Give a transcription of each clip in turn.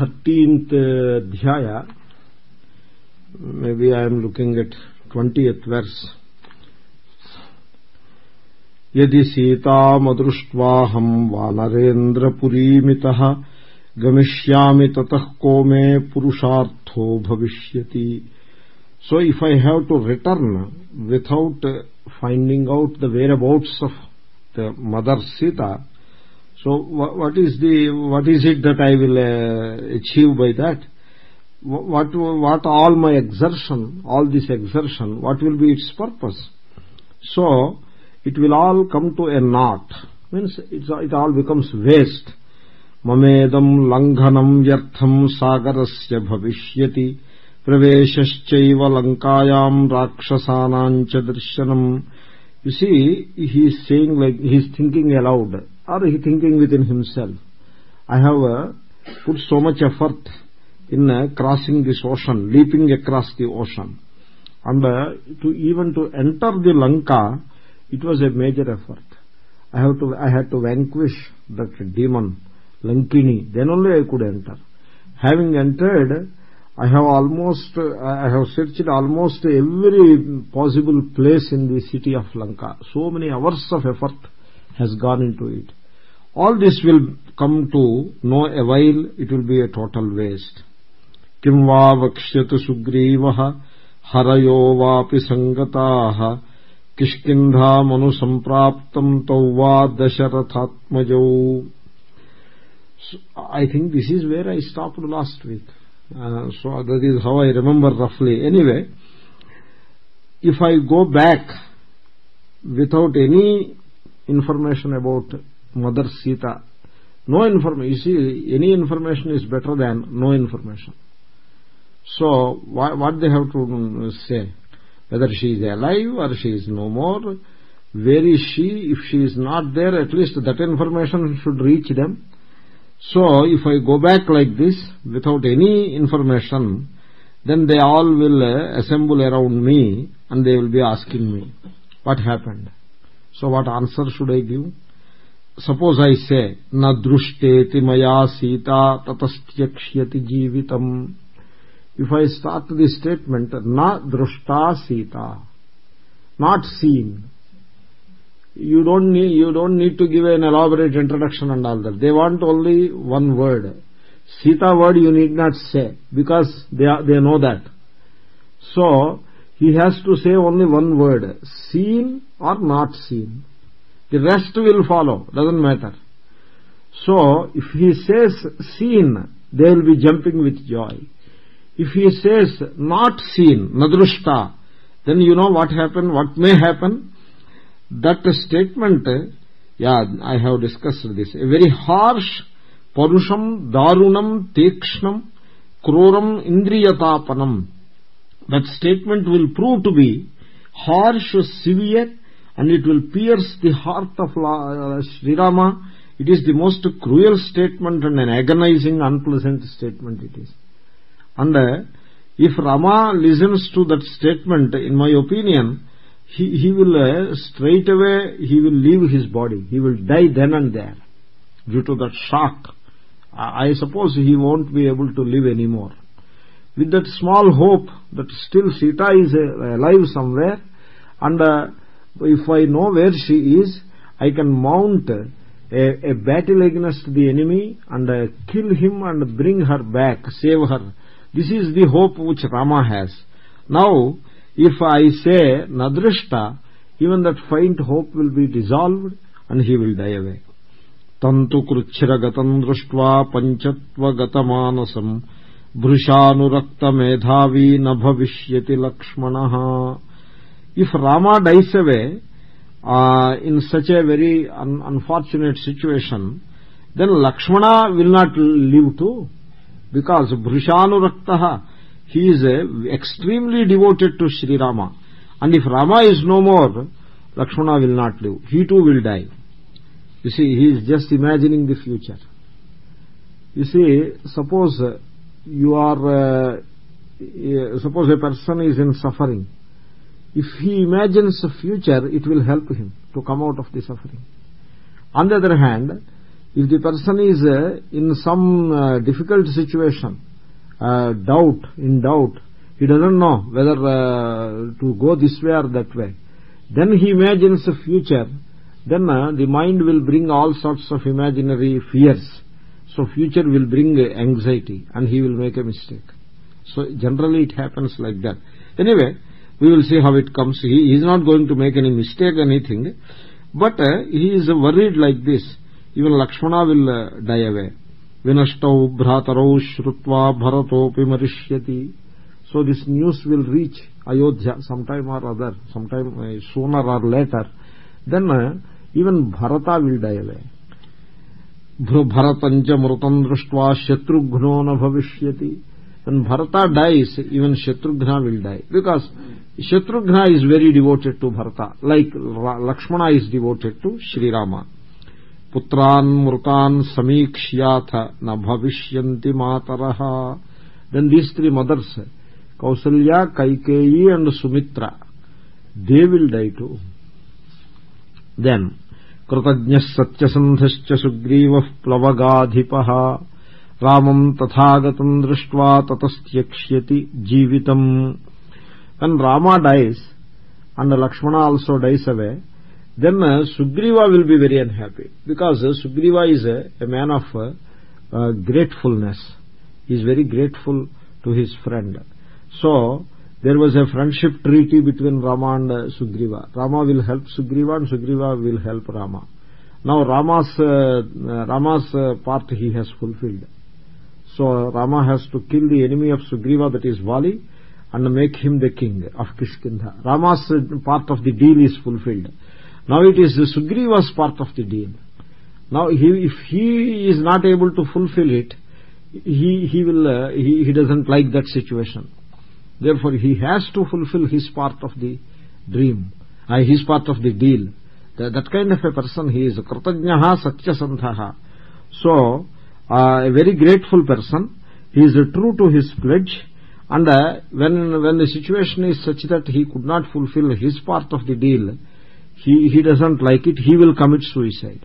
thirteenth dhyaya. Maybe I am looking at twentieth verse. यदि सीतामदृष्ट्वाहम् वानरेन्द्रपुरीमितः गमिष्यामि ततः को मे पुरुषार्थो भविष्य so if I have to return without finding out the whereabouts of the mother Sita so what is the what is it that i will uh, achieve by that? What what all my exertion all this exertion what will be its purpose? So it will all come to a naught. means it all becomes waste. Mamedam langhanam yartham sagarasya bhavishyati praveshaschaiva lankayam rakshasanancha darshanam. You see he is saying like he is thinking aloud or he thinking within himself? I have uh, put so much effort in uh, crossing this ocean leaping across the ocean. And uh, to even to enter the lanka it was a major effort. I have to i had to vanquish that demon lankini. Then only i could enter. Having entered I have almost, I have searched almost every possible place in the city of Lanka. So many hours of effort has gone into it. All this will come to no avail, it will be a total waste. Kim va vakshyatu sugrivaha harayo vapi sangataha kishkindha manu sampraptam tauva dasharathatmajau. I think this is where I stopped last week. Uh, so that is how I remember roughly. Anyway, if I go back without any information about Mother Sita, no information, you see, any information is better than no information. So, what they have to say? Whether she is alive or she is no more, where is she? If she is not there, at least that information should reach them so if I go back like this without any information, then they all will uh, assemble around me and they will be asking me, what happened? So what answer should I give? Suppose I say, na drushteti maya sita tatastyakshiyati jivitam. If I start the statement, na drushta sita, not seen, you don't need you don't need to give an elaborate introduction and all that. They want only one word. Sita word you need not say because they they know that. So he has to say only one word seen or not seen the rest will follow doesn't matter. So if he says seen they will be jumping with joy. If he says not seen nadrushta then you know what happened what may happen? That statement yeah i have discussed this. A very harsh parusham darunam tekshnam kruram indriyatapanam. That statement will prove to be harsh severe and it will pierce the heart of uh, Sri Rama it is the most cruel statement and an agonizing unpleasant statement it is. And uh, if Rama listens to that statement in my opinion he, he will uh, straight away he will leave his body. He will die then and there due to that shock. I, suppose he won't be able to live anymore. With that small hope that still Sita is alive somewhere and if I know where she is I can mount a, a battle against the enemy and uh, kill him and bring her back save her this is the hope which Rama has now if I say nadrishta, even that faint hope will be dissolved and he will die away. Tantu kruchiragatam društva panchatva gatamanasam bhrushanurakta medhavi nabhavishyati lakshmanaha. If Rama dies away uh, in such a very un unfortunate situation, then Lakshmana will not live too, because bhrushanuraktaha he is extremely devoted to Sri Rama. And if Rama is no more, Lakshmana will not live. He too will die. You see, he is just imagining the future. You see, suppose you are, uh, suppose a person is in suffering. If he imagines a future, it will help him to come out of the suffering. On the other hand, if the person is uh, in some uh, difficult situation uh, doubt in doubt he doesn't know whether to go this way or that way then he imagines a future then the mind will bring all sorts of imaginary fears. So future will bring anxiety and he will make a mistake. So generally it happens like that. Anyway we will see how it comes. He is not going to make any mistake anything. But uh, he is worried like this. Even lakshmana will uh, die away. Vinashtau bhratarau shrutva bharatopi marishyati. So this news will reach ayodhya sometime or other sometime uh, sooner or later. Then uh, even bharata will die away. Mrutam drishtva shatrughno na bhavishyati. When bharata dies even shatrughna will die. Because shatrughna is very devoted to bharata like lakshmana is devoted to sri rama putran mrutan samikshyatha na bhavishyanti mataraha then these three mothers kausalya kaikeyi and sumitra they will die too then सत्यसन्धश्च सुग्रीवः प्लवगाधिपः रामम् तथागतम् दृष्ट्वा ततस्त्यक्ष्यति जीवितम् when rama dies and lakshmana also dies away then uh, sugriva will be very unhappy because uh, sugriva is a, a man of uh, uh, gratefulness he is very grateful to his friend so there was a friendship treaty between Rama and Sugriva. Rama will help Sugriva and Sugriva will help Rama. Now Rama's, uh, Rama's part he has fulfilled. So Rama has to kill the enemy of Sugriva that is Vali and make him the king of Kishkindha. Rama's part of the deal is fulfilled. Now it is Sugriva's part of the deal. Now he, if he is not able to fulfill it, he, he, will, uh, he, he doesn't like that situation therefore he has to fulfill his part of the dream uh, his part of the deal that, that kind of a person he is krutajnaha satyasanthaha so uh, a very grateful person he is true to his pledge and uh, when when the situation is such that he could not fulfill his part of the deal he he doesn't like it he will commit suicide.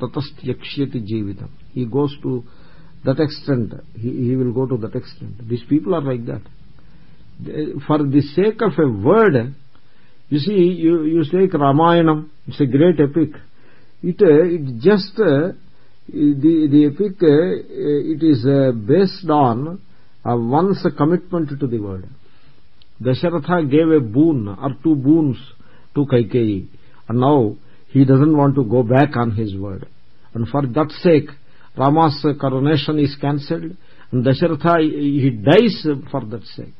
Tatastyakshyati jeevitam. He goes to that extent. He, he will go to that extent. These people are like that. For the sake of a word you see you you take ramayanam it's a great epic. It it just uh, the the epic uh, it is uh, based on one's commitment to the word dasharatha gave a boon or two boons to kaikeyi and now he doesn't want to go back on his word. And for that sake rama's coronation is cancelled and dasharatha he dies for that sake.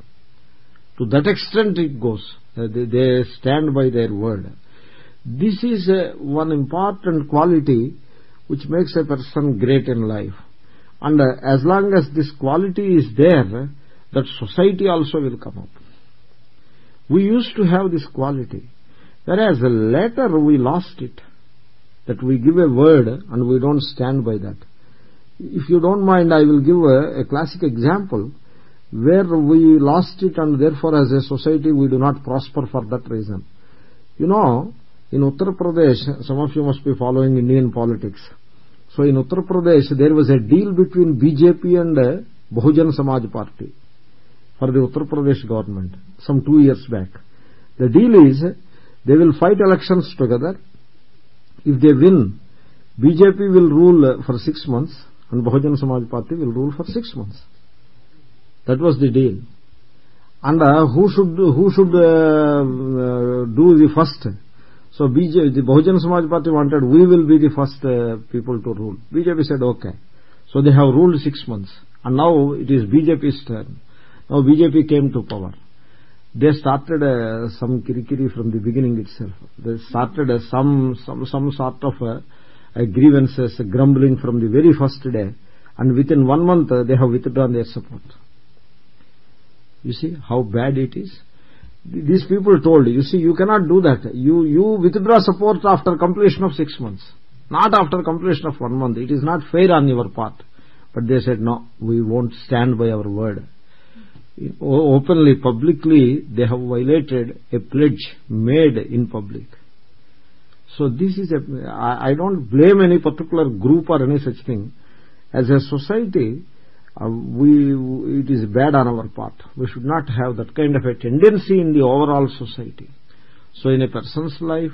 To that extent it goes. Uh, they, they stand by their word. This is uh, one important quality which makes a person great in life and as long as this quality is there that society also will come up. We used to have this quality. Whereas later we lost it that we give a word and we don't stand by that. If you don't mind i will give a, a classic example where we lost it and therefore as a society we do not prosper for that reason. You know in uttar pradesh some of you must be following indian politics so in uttar pradesh there was a deal between bjp and uh, bahujan samaj party for the uttar pradesh government some 2 years back. The deal is they will fight elections together. If they win bjp will rule for 6 months and bahujan samaj party will rule for 6 months. That was the deal. And uh, who should who should uh, uh, do the first so BJP, the Bahujan Samaj Party wanted we will be the first uh, people to rule. BJP said okay. So they have ruled six months and now it is BJP's turn. Now BJP came to power. They started uh, some kirikiri from the beginning itself. They started uh, some, some, some sort of uh, grievances, grumbling from the very first day and within one month uh, they have withdrawn their support. You see how bad it is? These people told, you see, you cannot do that. You, you withdraw support after completion of six months. Not after completion of one month. It is not fair on your part. But they said, no, we won't stand by our word. Openly, publicly, they have violated a pledge made in public. so this is a I don't blame any particular group or any such thing as a society uh, we it is bad on our part. We should not have that kind of a tendency in the overall society. So in a person's life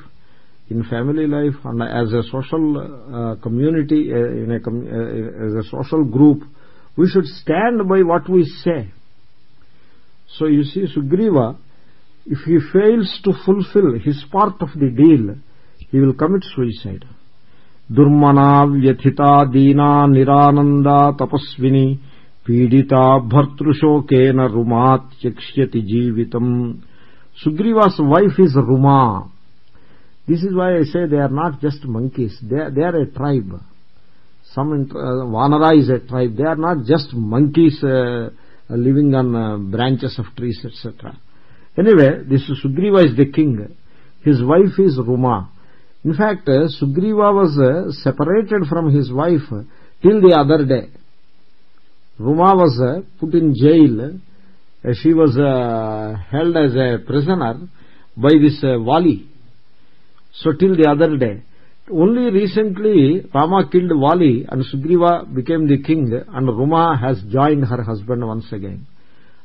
in family life and as a social uh, community uh, in a com uh, as a social group we should stand by what we say. So you see sugriva if he fails to fulfill his part of the deal he will commit suicide दुर्मना व्यथिता दीना निरानंदा तपस्विनी, पीड़िता भर्तृशोक रुमा त्यक्ष्यति जीवित Sugriva's wife is Ruma this is why I say they are not just monkeys they are a tribe some vanara is a tribe they are not just monkeys living on branches of trees etcetera anyway this Sugriva is the king his wife is Ruma in fact sugriva was uh, separated from his wife till the other day. Ruma was uh, put in jail. Uh, she was held as a prisoner by this wali. So till the other day. Only recently rama killed wali and sugriva became the king and ruma has joined her husband once again.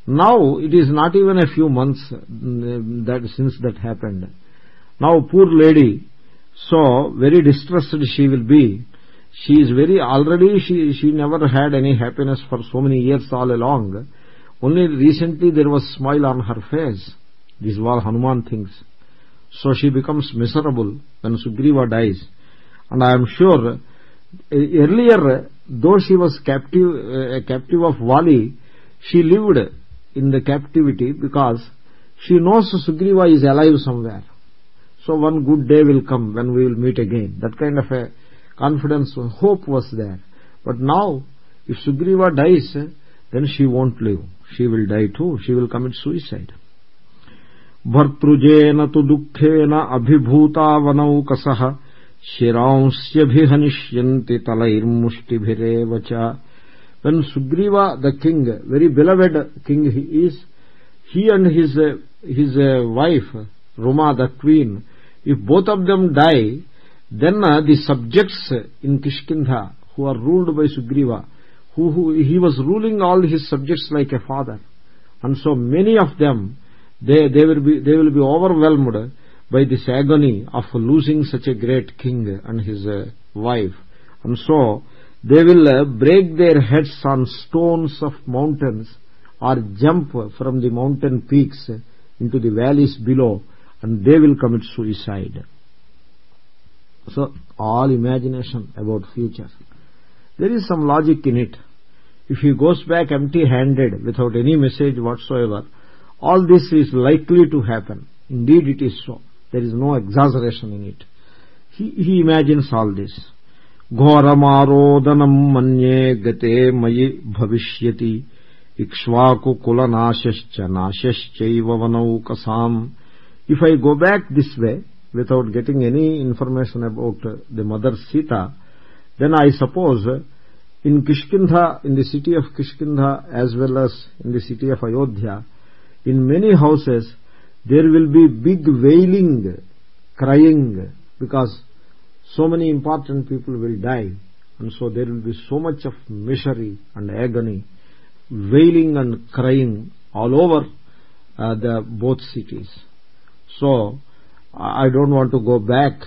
Now it is not even a few months mm, that since that happened. Now poor lady so very distressed she will be. She is very already she she never had any happiness for so many years all along. Only recently there was smile on her face. This was hanuman thinks. So she becomes miserable when sugriva dies. And i am sure earlier though she was captive a captive of vali she lived in the captivity because she knows sugriva is alive somewhere so one good day will come when we will meet again that kind of a confidence hope was there but now if sugriva dies then she won't live she will die too she will commit suicide भर्तृजेन तु दुःखेन अभिभूतावनौकसः शिरांस्यभिहनिष्यन्ति तलैर्मुष्टिभिरेव च when sugriva the king very beloved king he is he and his his wife ruma the queen if both of them die then uh, the subjects in kishkindha who are ruled by sugriva who, who he was ruling all his subjects like a father. And so many of them they they will be they will be overwhelmed by this agony of losing such a great king and his uh, wife. And so they will uh, break their heads on stones of mountains or jump from the mountain peaks into the valleys below and they will commit suicide so all imagination about future there is some logic in it if he goes back empty handed without any message whatsoever all this is likely to happen indeed it is so there is no exaggeration in it he, he imagines all this ఘోరమారోదనం మన్యే గతే మయి భవిష్యతి ఇక్ష్వాకుకులనాశ్చ నాశ్చైవ వనౌకసాం if I go back this way without getting any information about the mother Sita, then I suppose in Kishkindha, in the city of Kishkindha as well as in the city of Ayodhya, in many houses there will be big wailing, crying because so many important people will die and so there will be so much of misery and agony, wailing and crying all over uh, the both cities. So I don't want to go back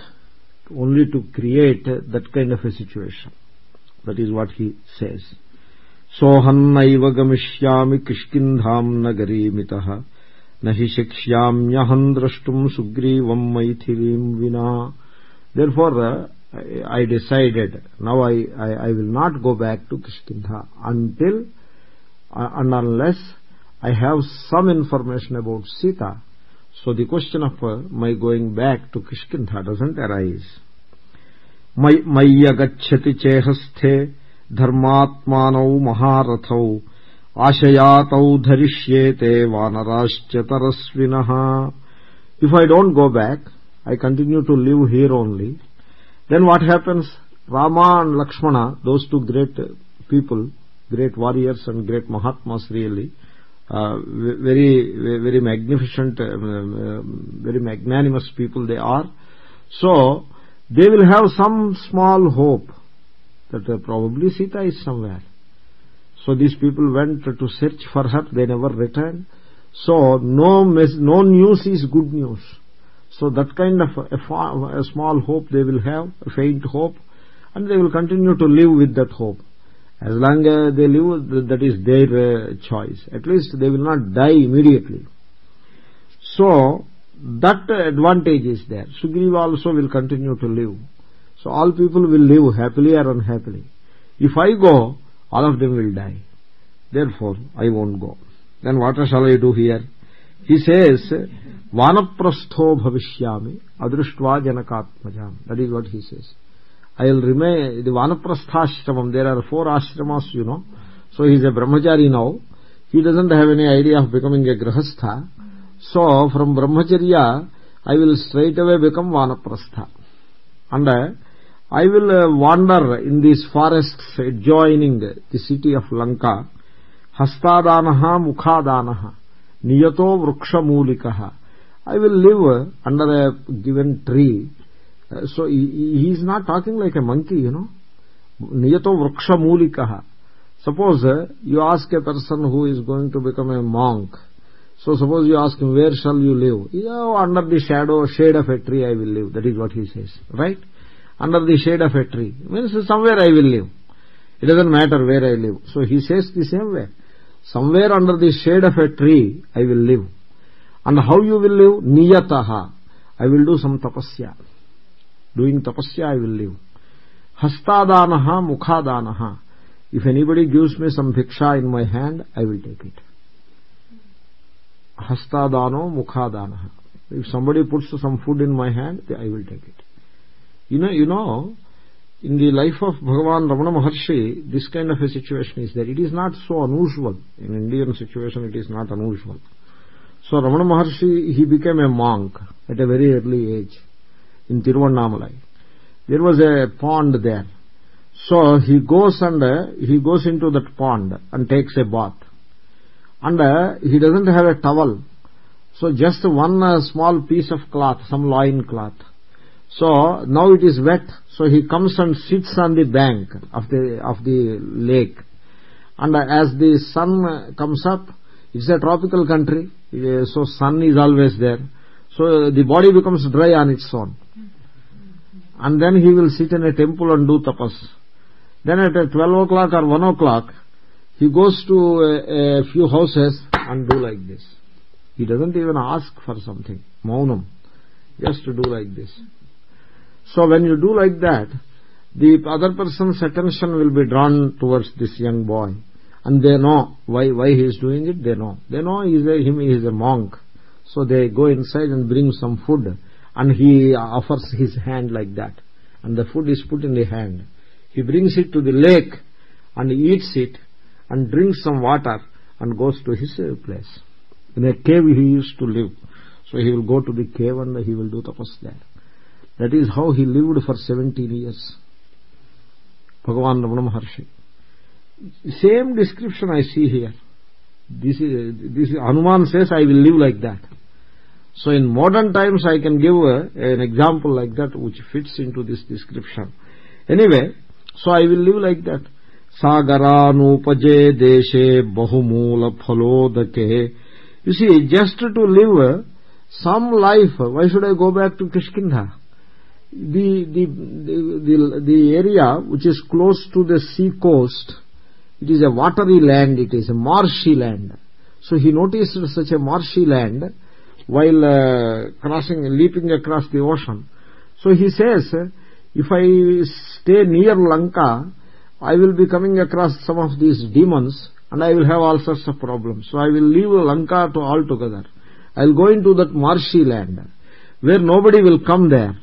only to create that kind of a situation. That is what he says. सोऽहन्नैव गमिष्यामि किष्किन्धाम् नगरीमितः न हि शक्ष्याम्यहम् द्रष्टुम् सुग्रीवम् मैथिलीम् विना therefore uh, I, I decided now I, I, I will not go back to Kishkindha until uh, and unless I have some information about Sita so the question of uh, my going back to Kishkindha doesn't arise मय्यगच्छति चेहस्थे धर्मात्मानौ महारथौ आशयातौ धरिष्येते वानराश्च तरस्विनः if I don't go back I continue to live here only then what happens Rama and Lakshmana those two great people great warriors and great Mahatmas really uh, very very magnificent uh, very magnanimous people they are so they will have some small hope that uh, probably Sita is somewhere. So these people went to search for her, they never returned. So no, no news is good news. So that kind of a, a small hope they will have, a faint hope, and they will continue to live with that hope. As long as they live, that is their uh, choice. At least they will not die immediately. So that advantage is there. Sugriva also will continue to live. So all people will live happily or unhappily. If I go, all of them will die. Therefore, I won't go. Then what shall I do here? He says, Vanaprastho bhavishyami adrishtva janakatmajam. That is what he says. I will remain, the Vanaprasthashramam, there are four ashramas, you know. So he is a brahmachari now. He doesn't have any idea of becoming a grahastha. So from brahmacharya, I will straight away become Vanaprastha. And uh, I will uh, wander in these forests adjoining the city of Lanka. Hastadanaha mukhadanaha niyato vrikshamulikaha. I will live under a given tree. So he, is not talking like a monkey, you know. Niyato vrikshamulikaha. Suppose uh, you ask a person who is going to become a monk, so suppose you ask him, where shall you live? Yeah, under the shadow, shade of a tree I will live. That is what he says, right? Under the shade of a tree. Means somewhere I will live. It doesn't matter where I live. So he says the same way. Somewhere under the shade of a tree I will live. And how you will live? Niyataha. I will do some tapasya. Doing tapasya I will live. Hastadanaha mukhadanaha. If anybody gives me some bhiksha in my hand, I will take it. Hastadano mukhadana if somebody puts some food in my hand i will take it. You know you know in the life of bhagavan ramana maharshi this kind of a situation is there. It is not so unusual. In indian situation it is not unusual. So ramana maharshi he became a monk at a very early age in tiruvannamalai there was a pond there. So he goes and uh, he goes into that pond and takes a bath. And uh, he doesn't have a towel. So just one uh, small piece of cloth some loin cloth. So now it is wet. So he comes and sits on the bank of the of the lake. And as the sun comes up it's a tropical country. So sun is always there. So the body becomes dry on its own and then he will sit in a temple and do tapas. Then at 12 o'clock or 1 o'clock he goes to a, a few houses and do like this. He doesn't even ask for something. Maunam just to do like this. So when you do like that the other person's attention will be drawn towards this young boy. And they know why why he is doing it. They know. They know he is a, him he is a monk. So they go inside and bring some food and he offers his hand like that. And the food is put in the hand. He brings it to the lake and eats it and drinks some water and goes to his uh, place. In a cave he used to live. So he will go to the cave and he will do tapas there. That is how he lived for 17 years. Bhagavan ramana maharshi. Same description i see here. This is this hanuman says i will live like that so in modern times I can give a, an example like that which fits into this description. Anyway, so I will live like that. Sagaranupaje deshe bahumula phalodake. You see, just to live some life, why should I go back to Kishkindha? The, the, the, the, the area which is close to the sea coast, it is a watery land, it is a marshy land. So he noticed such a marshy land while uh, crossing leaping across the ocean so he says if i stay near lanka I will be coming across some of these demons and I will have all sorts of problems. So I will leave Lanka to altogether. I will go into that marshy land where nobody will come there.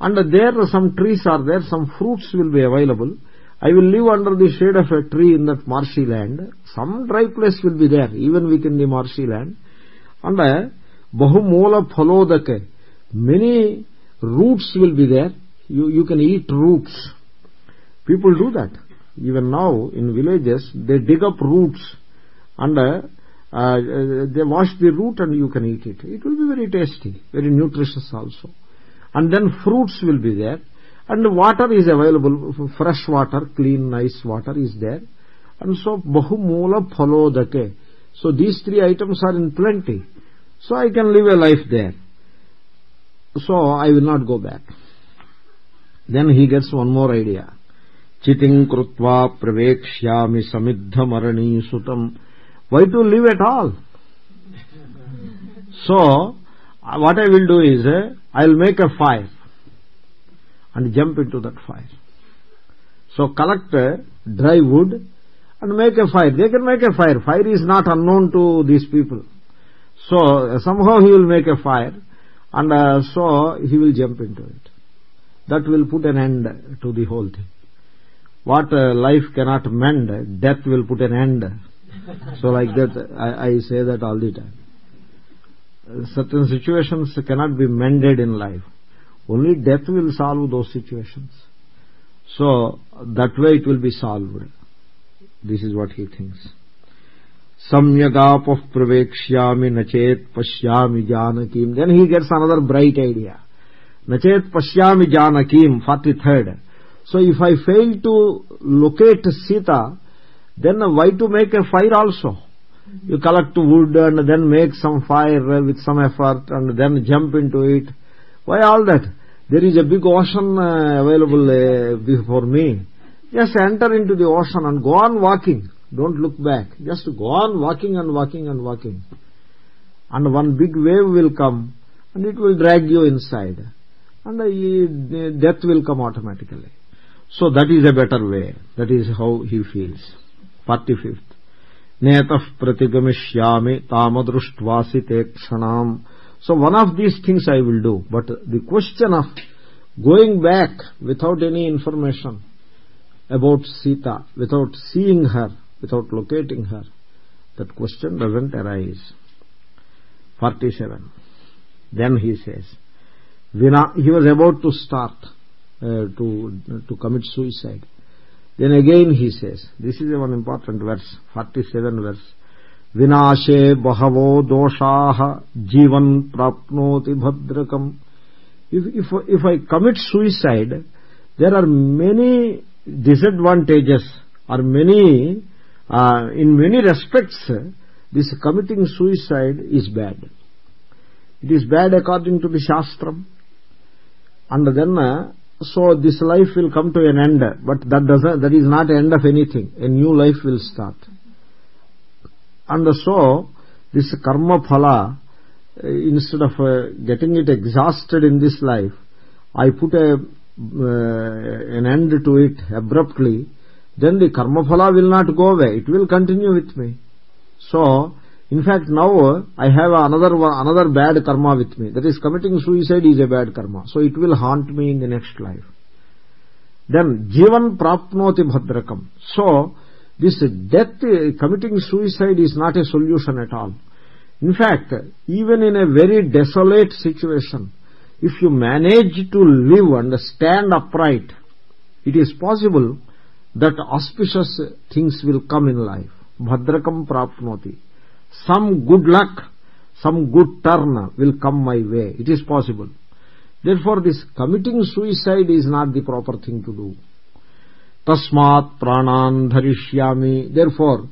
And there some trees are there, some fruits will be available. I will live under the shade of a tree in that marshy land. Some dry place will be there, even within the marshy land. And Bahumoola Phalodake, many roots will be there. You, you can eat roots. People do that. Even now in villages they dig up roots and uh, uh, they wash the root and you can eat it. It will be very tasty very nutritious also. And then fruits will be there. And water is available fresh water clean nice water is there. And so bahumula phalodake so these three items are in plenty so i can live a life there. So i will not go back. Then he gets one more idea. Chiting krutva pravekshyami samiddhamarani sutam. Why to live at all? So what i will do is uh, i will make a fire and jump into that fire. So collect uh, dry wood and make a fire. They can make a fire. Fire is not unknown to these people so somehow he will make a fire and uh, so he will jump into it. That will put an end to the whole thing. What uh, life cannot mend death will put an end. So like that I, I say that all the time. Certain situations cannot be mended in life. Only death will solve those situations. So that way it will be solved. This is what he thinks सम्यगाप प्रवेक्ष्यामि नचेत पश्यामि जानकीम। Then he gets another bright idea नचेत पश्यामि जानकीम forty third so if I fail to locate Sita then why to make a fire also you collect wood and then make some fire with some effort and then jump into it why all that there is a big ocean available before me just enter into the ocean and go on walking don't look back. Just go on walking and walking and walking. And one big wave will come and it will drag you inside. And death will come automatically. So that is a better way. That is how he feels. 45th netah pratigamishami tamadrustvasi te kshanam so one of these things i will do. But the question of going back without any information about sita without seeing her without locating her that question doesn't arise. 47 then he says Vina, he was about to start uh, to to commit suicide. Then again he says this is one important verse 47 verse vinashe bahavo doshaah jivan prapnoti bhadrakam. If if if i commit suicide there are many disadvantages or many uh, in many respects this committing suicide is bad. It is bad according to the shastram. And then uh, so this life will come to an end. But that doesn't that is not end of anything. A new life will start. And so this karma phala uh, instead of uh, getting it exhausted in this life i put a uh, an end to it abruptly then the karma phala will not go away. It will continue with me. So in fact now i have another another bad karma with me. That is committing suicide is a bad karma. So it will haunt me in the next life. Then jivan prapnoti bhadrakam. So this death committing suicide is not a solution at all. In fact even in a very desolate situation if you manage to live and stand upright it is possible that auspicious things will come in life. Bhadrakam prapnoti. Some good luck some good turn will come my way. It is possible. Therefore this committing suicide is not the proper thing to do. Tasmat pranan dharishyami therefore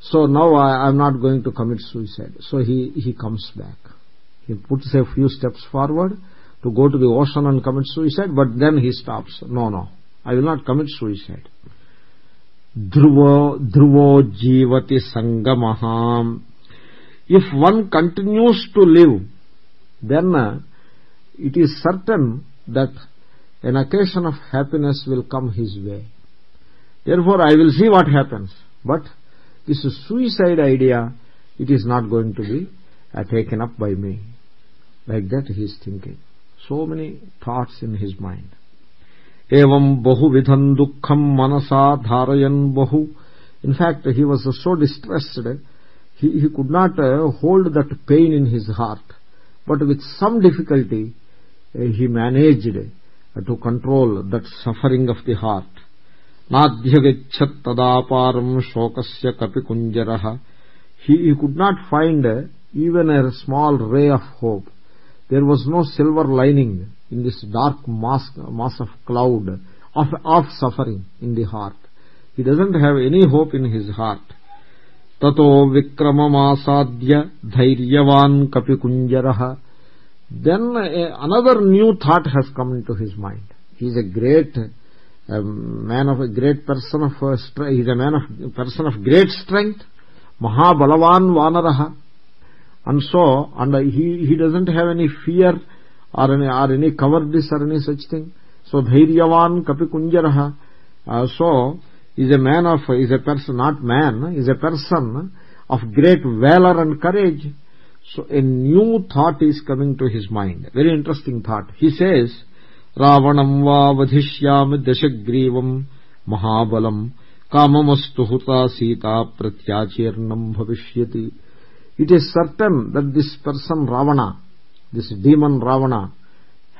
so now i am not going to commit suicide. So he he comes back. He puts a few steps forward to go to the ocean and commit suicide but then he stops. No no. I will not commit suicide dhruvo dhruvo jivati sangamaham if one continues to live then uh, it is certain that an occasion of happiness will come his way. Therefore i will see what happens. But this suicide idea it is not going to be uh, taken up by me. Like that he is thinking. So many thoughts in his mind एवं बहुविधं दुखं मनसा धारयन बहु। In fact he was so distressed he could not hold that pain in his heart but with some difficulty he managed to control that suffering of the heart नाध्यगछत शोक से कपिकुंजर he could not find even a small ray of hope. There was no silver lining. In this dark mass, mass of cloud of, of suffering in the heart. He doesn't have any hope in his heart. Tato vikramamasadya dhairyavan kapikunjarah then another new thought has come into his mind. He is a great a man of a great person of he is a man of person of great strength mahabalavan vanarah and so and he he doesn't have any fear or any or any cowardice or any such thing so dhairyavan kapikunjarah uh, so is a man of is a person not man is a person of great valor and courage. So a new thought is coming to his mind. Very interesting thought. He says va vadhishyam dashagrivam mahabalam kamamastu huta sita pratyachirnam bhavishyati. It is certain that this person ravana this demon ravana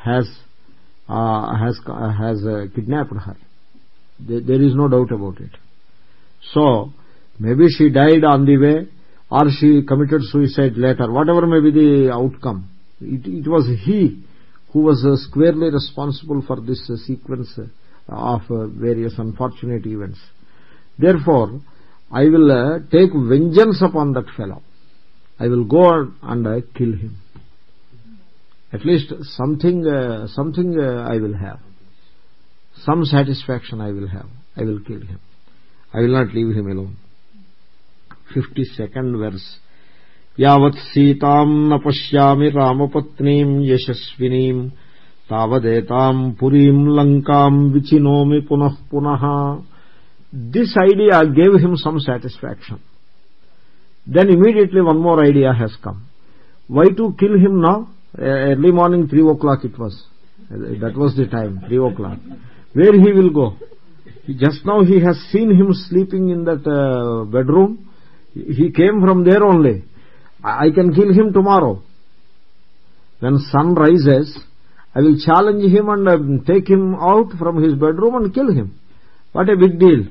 has uh, has uh, has uh, kidnapped her. There is no doubt about it. So maybe she died on the way or she committed suicide later. Whatever may be the outcome it, it was he who was uh, squarely responsible for this uh, sequence of uh, various unfortunate events. Therefore i will take vengeance upon that fellow. I will go and kill him at least something uh, something uh, i will have. Some satisfaction i will have. I will kill him. I will not leave him alone. 52nd verse. Yavat sitam na pashyami ramapatnim yashasvinim. Tavadetam purim lankam vichinomi punah punaha this idea gave him some satisfaction. Then immediately one more idea has come. Why to kill him now? Early morning 3 o'clock it was. That was the time 3 o'clock. Where he will go? Just now he has seen him sleeping in that uh, bedroom. He came from there only. I can kill him tomorrow. When sun rises i will challenge him and uh, take him out from his bedroom and kill him. What a big deal.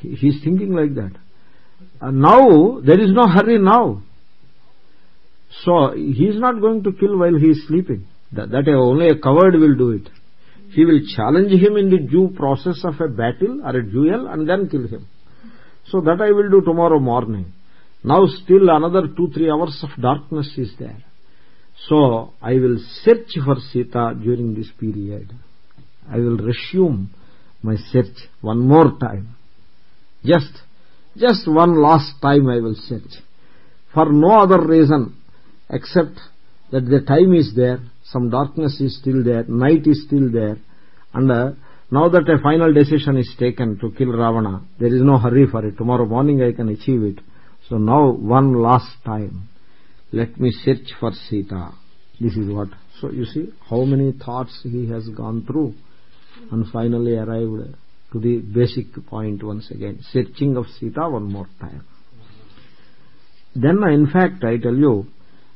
He is thinking like that. Uh, now there is no hurry now so he is not going to kill while he is sleeping. That, that only a coward will do it. He will challenge him in the due process of a battle or a duel and then kill him. So that i will do tomorrow morning. Now still another 2 3 hours of darkness is there. So i will search for sita during this period. I will resume my search one more time. Just just one last time i will search. For no other reason except that the time is there some darkness is still there night is still there and uh, now that a final decision is taken to kill ravana there is no hurry for it. Tomorrow morning i can achieve it. So now one last time let me search for sita. This is what. So you see how many thoughts he has gone through and finally arrived to the basic point once again. Searching of sita one more time. Then in fact i tell you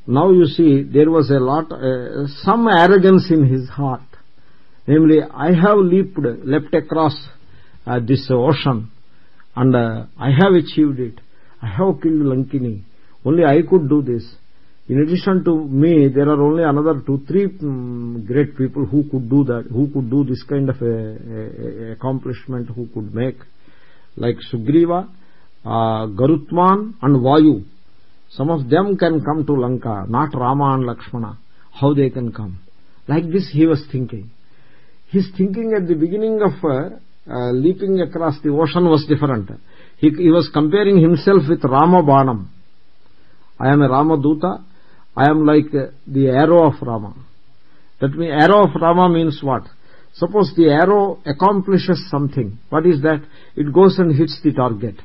now you see there was a lot uh, some arrogance in his heart. Namely i have leaped leapt across uh, this ocean and uh, i have achieved it. I have killed lankini. Only i could do this. In addition to me there are only another two three um, great people who could do that who could do this kind of a, a, a accomplishment who could make. Like sugriva uh, garutman and vayu some of them can come to lanka not rama and lakshmana. How they can come? Like this he was thinking. His thinking at the beginning of uh, uh, leaping across the ocean was different. He, he was comparing himself with rama banam i am a rama duta i am like uh, the arrow of rama. That means arrow of rama means what? Suppose the arrow accomplishes something. What is that? It goes and hits the target.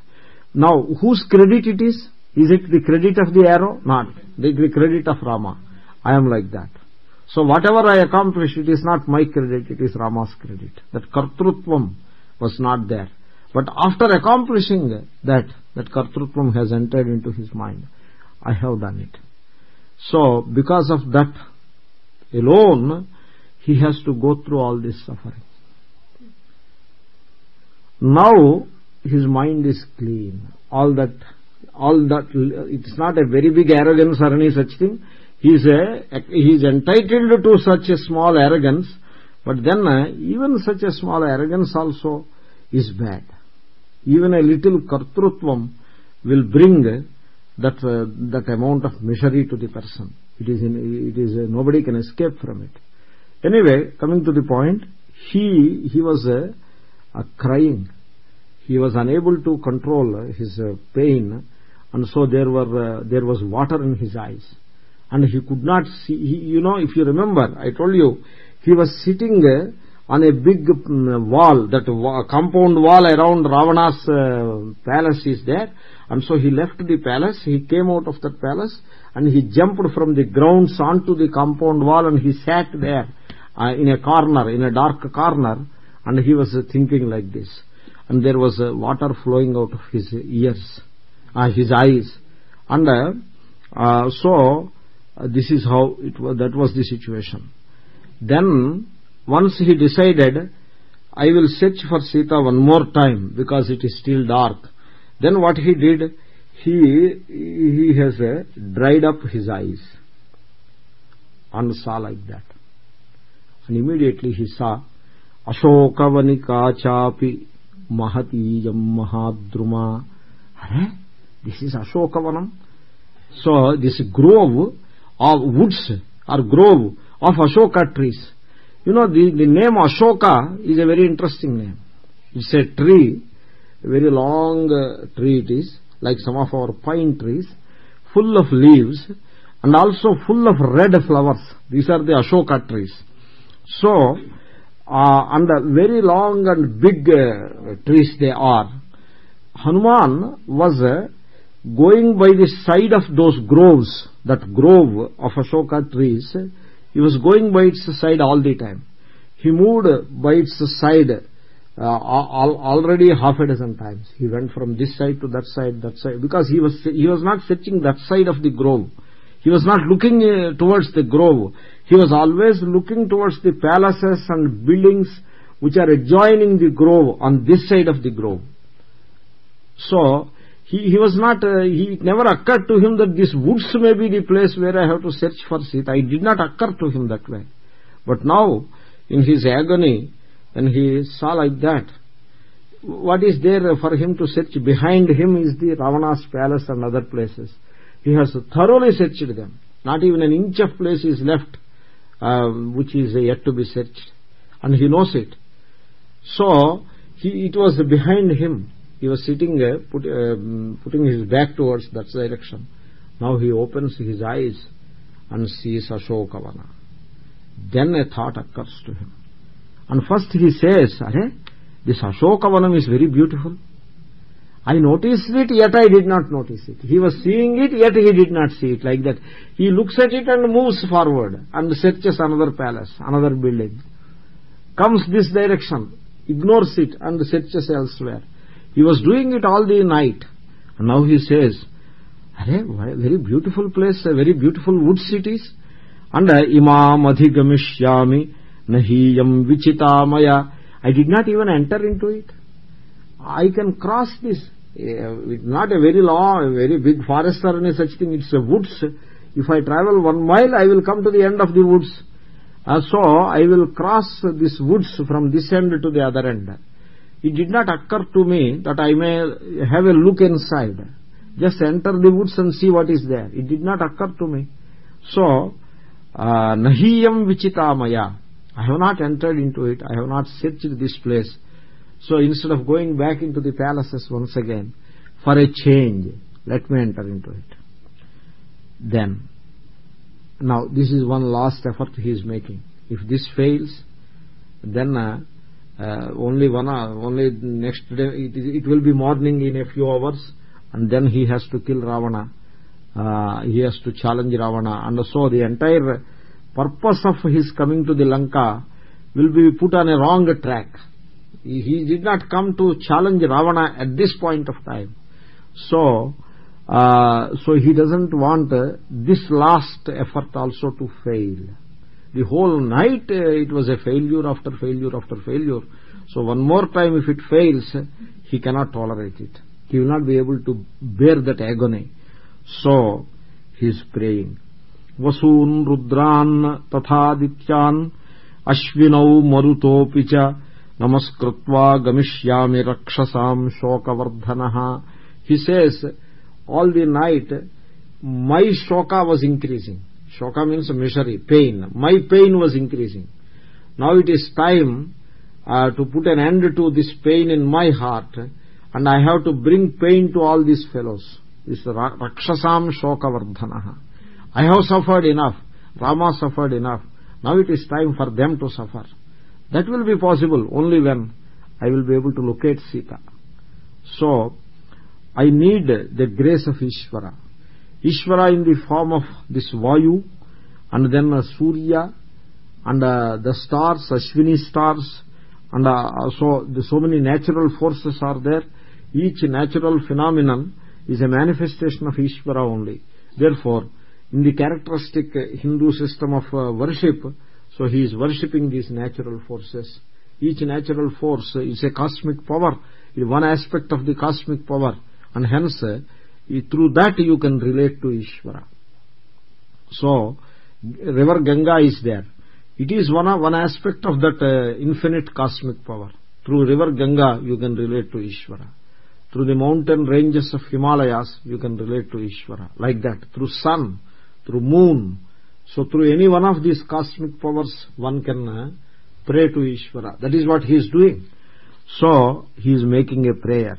Now whose credit it is is it the credit of the arrow? Not. The, the credit of rama. I am like that. So whatever i accomplish it is not my credit it is rama's credit. That kartrutvam was not there. But after accomplishing that that kartrutvam has entered into his mind. I have done it. So because of that alone he has to go through all this suffering. Now his mind is clean. All that all that it's not a very big arrogance or any such thing he is, he is entitled to such a small arrogance but then uh, even such a small arrogance also is bad. Even a little kartrutvam will bring that uh, that amount of misery to the person. It is in, it is uh, nobody can escape from it. Anyway coming to the point he he was uh, crying. He was unable to control his uh, pain and so there were uh, there was water in his eyes. And he could not see he, you know if you remember i told you he was sitting uh, on a big um, wall that compound wall around ravana's uh, palace is there. And so he left the palace he came out of that palace and he jumped from the grounds onto the compound wall and he sat there uh, in a corner in a dark corner. And he was thinking like this. And there was uh, water flowing out of his ears uh, his eyes. And uh, uh, so this is how it was that was the situation. Then once he decided i will search for sita one more time because it is still dark. Then what he did he he has dried up his eyes and saw like that. And immediately he saw ashokavanika chapi mahatijam mahadruma Are? This is Ashoka ashokavanam so this grove of woods or grove of ashoka trees. You know the, the name ashoka is a very interesting name. It's a tree a very long uh, tree it is like some of our pine trees full of leaves and also full of red flowers. These are the ashoka trees. So uh, and very long and big uh, trees they are. Hanuman was uh, going by the side of those groves that grove of ashoka trees he was going by its side all the time. He moved by its side uh, already half a dozen times. He went from this side to that side that side because he was he was not searching that side of the grove. He was not looking uh, towards the grove. He was always looking towards the palaces and buildings which are adjoining the grove on this side of the grove. So he, he was not, uh, he never occurred to him that this woods may be the place where I have to search for Sita. It did not occur to him that way. But now, in his agony, when he saw like that, what is there for him to search? Behind him is the Ravana's palace and other places. He has thoroughly searched them. Not even an inch of place is left um, which is yet to be searched. And he knows it. So, he, it was behind him he was sitting there put, uh, putting his back towards that direction. Now he opens his eyes and sees ashokavana then a thought occurs to him. And first he says Are, this ashokavanam is very beautiful. I noticed it yet i did not notice it. He was seeing it yet he did not see it. Like that he looks at it and moves forward and searches another palace another building. Comes this direction ignores it and searches elsewhere he was doing it all the night. And now he says, Are, very beautiful place, a very beautiful wood cities. And uh, imam adhigamishyami nahiyam vichitamaya. I did not even enter into it. I can cross this. Uh, it's not a very long, a very big forest or any such thing. It's a woods. If I travel one mile, I will come to the end of the woods. Uh, so I will cross this woods from this end to the other end it did not occur to me that I may have a look inside. Just enter the woods and see what is there. It did not occur to me. So, uh, nahiyam vichitamaya. I have not entered into it. I have not searched this place. So instead of going back into the palaces once again, for a change, let me enter into it. Then, now this is one last effort he is making. If this fails, then uh, uh, only one hour, only next day it, it, will be morning in a few hours and then he has to kill ravana. Uh, he has to challenge ravana. And so the entire purpose of his coming to the lanka will be put on a wrong track. He, did not come to challenge ravana at this point of time. So uh, so he doesn't want this last effort also to fail the whole night uh, it was a failure after failure after failure so one more time if it fails he cannot tolerate it he will not be able to bear that agony so he is praying वसून् रुद्रान् तथादित्यान् अश्विनौ मरुतोऽपि च नमस्कृत्वा गमिष्यामि रक्षसाम् शोकवर्धनः he says all the night my shoka was increasing shoka means misery pain. My pain was increasing. Now it is time uh, to put an end to this pain in my heart and i have to bring pain to all these fellows. This rakshasam shokavardhanaha i have suffered enough. Rama suffered enough. Now it is time for them to suffer. That will be possible only when i will be able to locate sita. So i need the grace of ishvara ishvara in the form of this vayu and then surya and uh, the stars ashwini stars and uh, so so many natural forces are there. Each natural phenomenon is a manifestation of ishvara only. Therefore in the characteristic hindu system of uh, worship so he is worshipping these natural forces. Each natural force is a cosmic power. One aspect of the cosmic power. And hence through that you can relate to ishvara. So river ganga is there. It is one, of one aspect of that uh, infinite cosmic power. Through river ganga you can relate to ishvara. Through the mountain ranges of himalayas you can relate to ishvara. Like that. Through sun through moon. So through any one of these cosmic powers one can uh, pray to ishvara. That is what he is doing. So he is making a prayer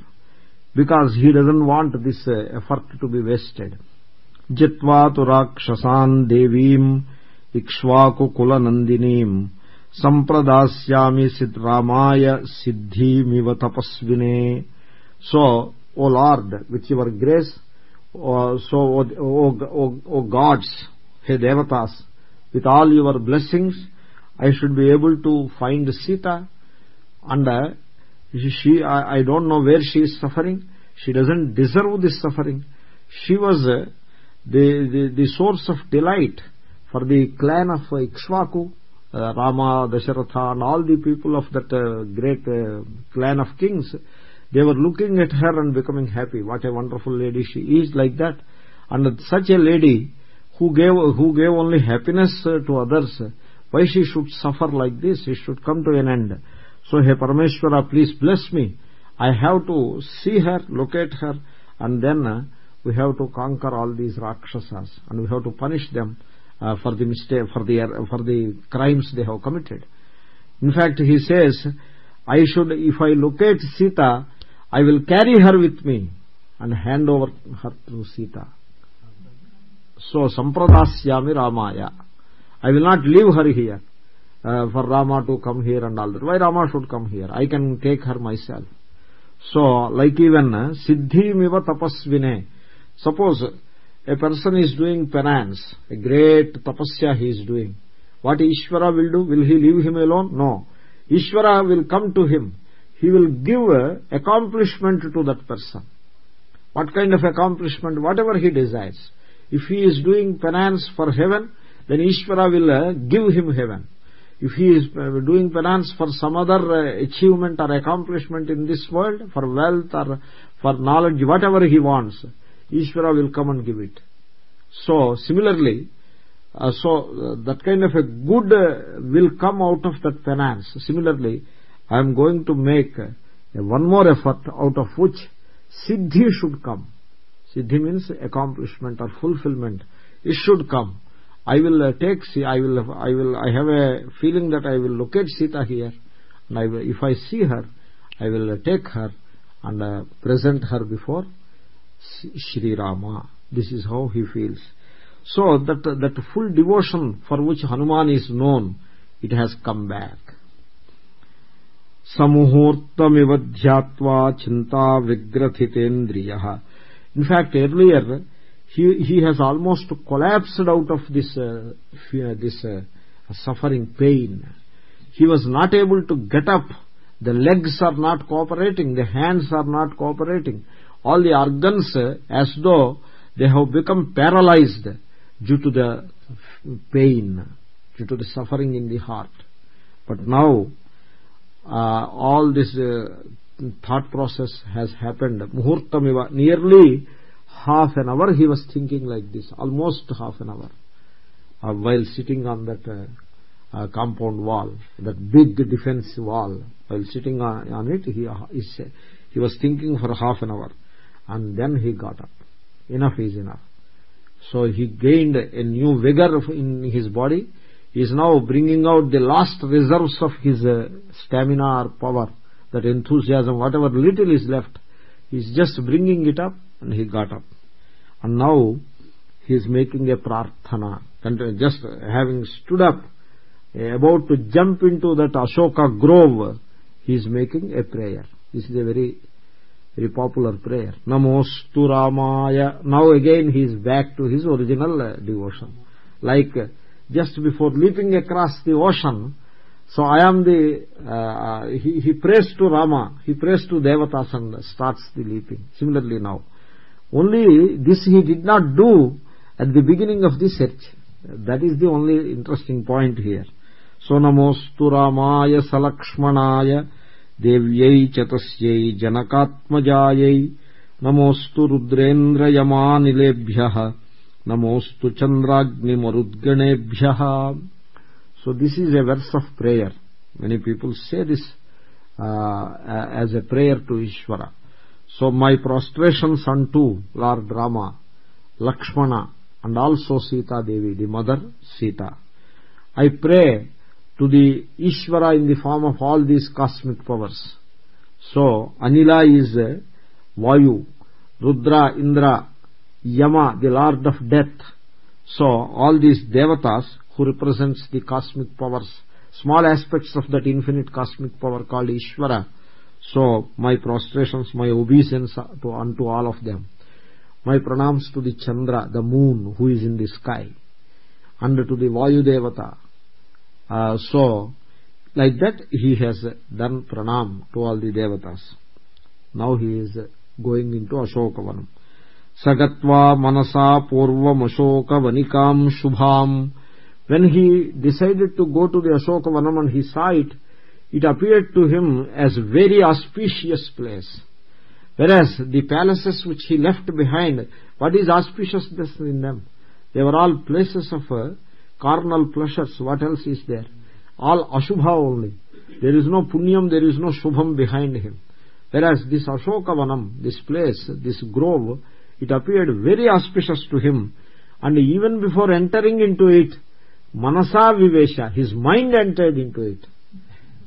because he doesn't want this uh, effort to be wasted. Jitva tu rakshasan devim ikshvakukulanandiniim sampradasyami siddhamaya siddhimiva tapasvine. So o lord with your grace o, so o, o, o, gods hey devatas with all your blessings i should be able to find sita and uh, she I, I don't know where she is suffering. She doesn't deserve this suffering. She was uh, the, the the source of delight for the clan of ikshvaku uh, rama dasharatha and all the people of that uh, great uh, clan of kings. They were looking at her and becoming happy. What a wonderful lady she is like that. And such a lady who gave who gave only happiness uh, to others why she should suffer like this? She should come to an end so hey parameshwara please bless me i have to see her locate her and then uh, we have to conquer all these rakshasas and we have to punish them uh, for the mistake for the for the crimes they have committed in fact he says i should if i locate sita I will carry her with me and hand over her to Sita. So, Sampradasyami Ramaya. I will not leave her here uh, for Rama to come here and all that. Why Rama should come here? I can take her myself. So, like even uh, Siddhi Miva Tapasvine. Suppose a person is doing penance, a great tapasya he is doing. What Ishvara will do? Will he leave him alone? No. Ishvara will come to him he will give accomplishment to that person what kind of accomplishment whatever he desires if he is doing penance for heaven then ishvara will uh, give him heaven if he is uh, doing penance for some other uh, achievement or accomplishment in this world for wealth or for knowledge whatever he wants ishvara will come and give it so similarly uh, so uh, that kind of a good uh, will come out of that penance similarly I am going to make one more effort out of which siddhi should come. Siddhi means accomplishment or fulfillment. It should come. I will uh, take, I will, I will, I have a feeling that I will locate Sita here. And I will, if I see her, I will uh, take her and uh, present her before Sri Rama. This is how he feels. So that, that full devotion for which Hanuman is known, it has come back. samuhurtamiva dhyatva chinta vigrathitendriya in fact earlier he he has almost collapsed out of this uh, fear, this uh, suffering pain. He was not able to get up. The legs are not cooperating. The hands are not cooperating. All the organs uh, as though they have become paralyzed due to the pain due to the suffering in the heart. But now uh, all this uh, thought process has happened. Muhurtamiva nearly half an hour he was thinking like this almost half an hour uh, while sitting on that uh, uh, compound wall, that big defense wall. While sitting on, on it, he, he, he was thinking for half an hour. And then he got up. Enough is enough. So he gained a new vigor in his body. He is now bringing out the last reserves of his uh, stamina or power, that enthusiasm, whatever little is left. He is just bringing it up and he got up. And now he is making a prarthana just having stood up about to jump into that ashoka grove he is making a prayer. This is a very very popular prayer. Namostu ramaya. Now again he is back to his original uh, devotion. Like uh, just before leaping across the ocean so i am the uh, he, he prays to rama. He prays to devatas and starts the leaping. Similarly now only this he did not do at the beginning of the search. That is the only interesting point here. So namostu ramaya salakshmanaya devyai chatasyai janakatmajayai namostu rudrendrayamanilebhyah namostu chandragnimarudganebhyah so this is a verse of prayer. Many people say this uh, as a prayer to ishvara so my prostrations unto lord rama lakshmana and also Sita Devi, the mother Sita. I pray to the Ishvara in the form of all these cosmic powers. So, Anila is uh, Vayu, Rudra, Indra, Yama, the Lord of Death. So, all these devatas who represents the cosmic powers, small aspects of that infinite cosmic power called Ishvara. So, my prostrations, my obeisance to, unto all of them my pranams to the Chandra, the moon who is in the sky, and to the Vayu Devata. Uh, so, like that he has done pranam to all the devatas. Now he is going into Ashoka Ashokavanam. Sagatva manasa purvam Ashokavanikam shubham. When he decided to go to the Ashokavanam and he saw it, it appeared to him as a very auspicious place Whereas the palaces which he left behind, what is auspiciousness in them? They were all places of uh, carnal pleasures. What else is there? All Ashubha only. There is no Punyam, there is no Shubham behind him. Whereas this Ashokavanam, this place, this grove, it appeared very auspicious to him. And even before entering into it, Manasa Vivesha, his mind entered into it.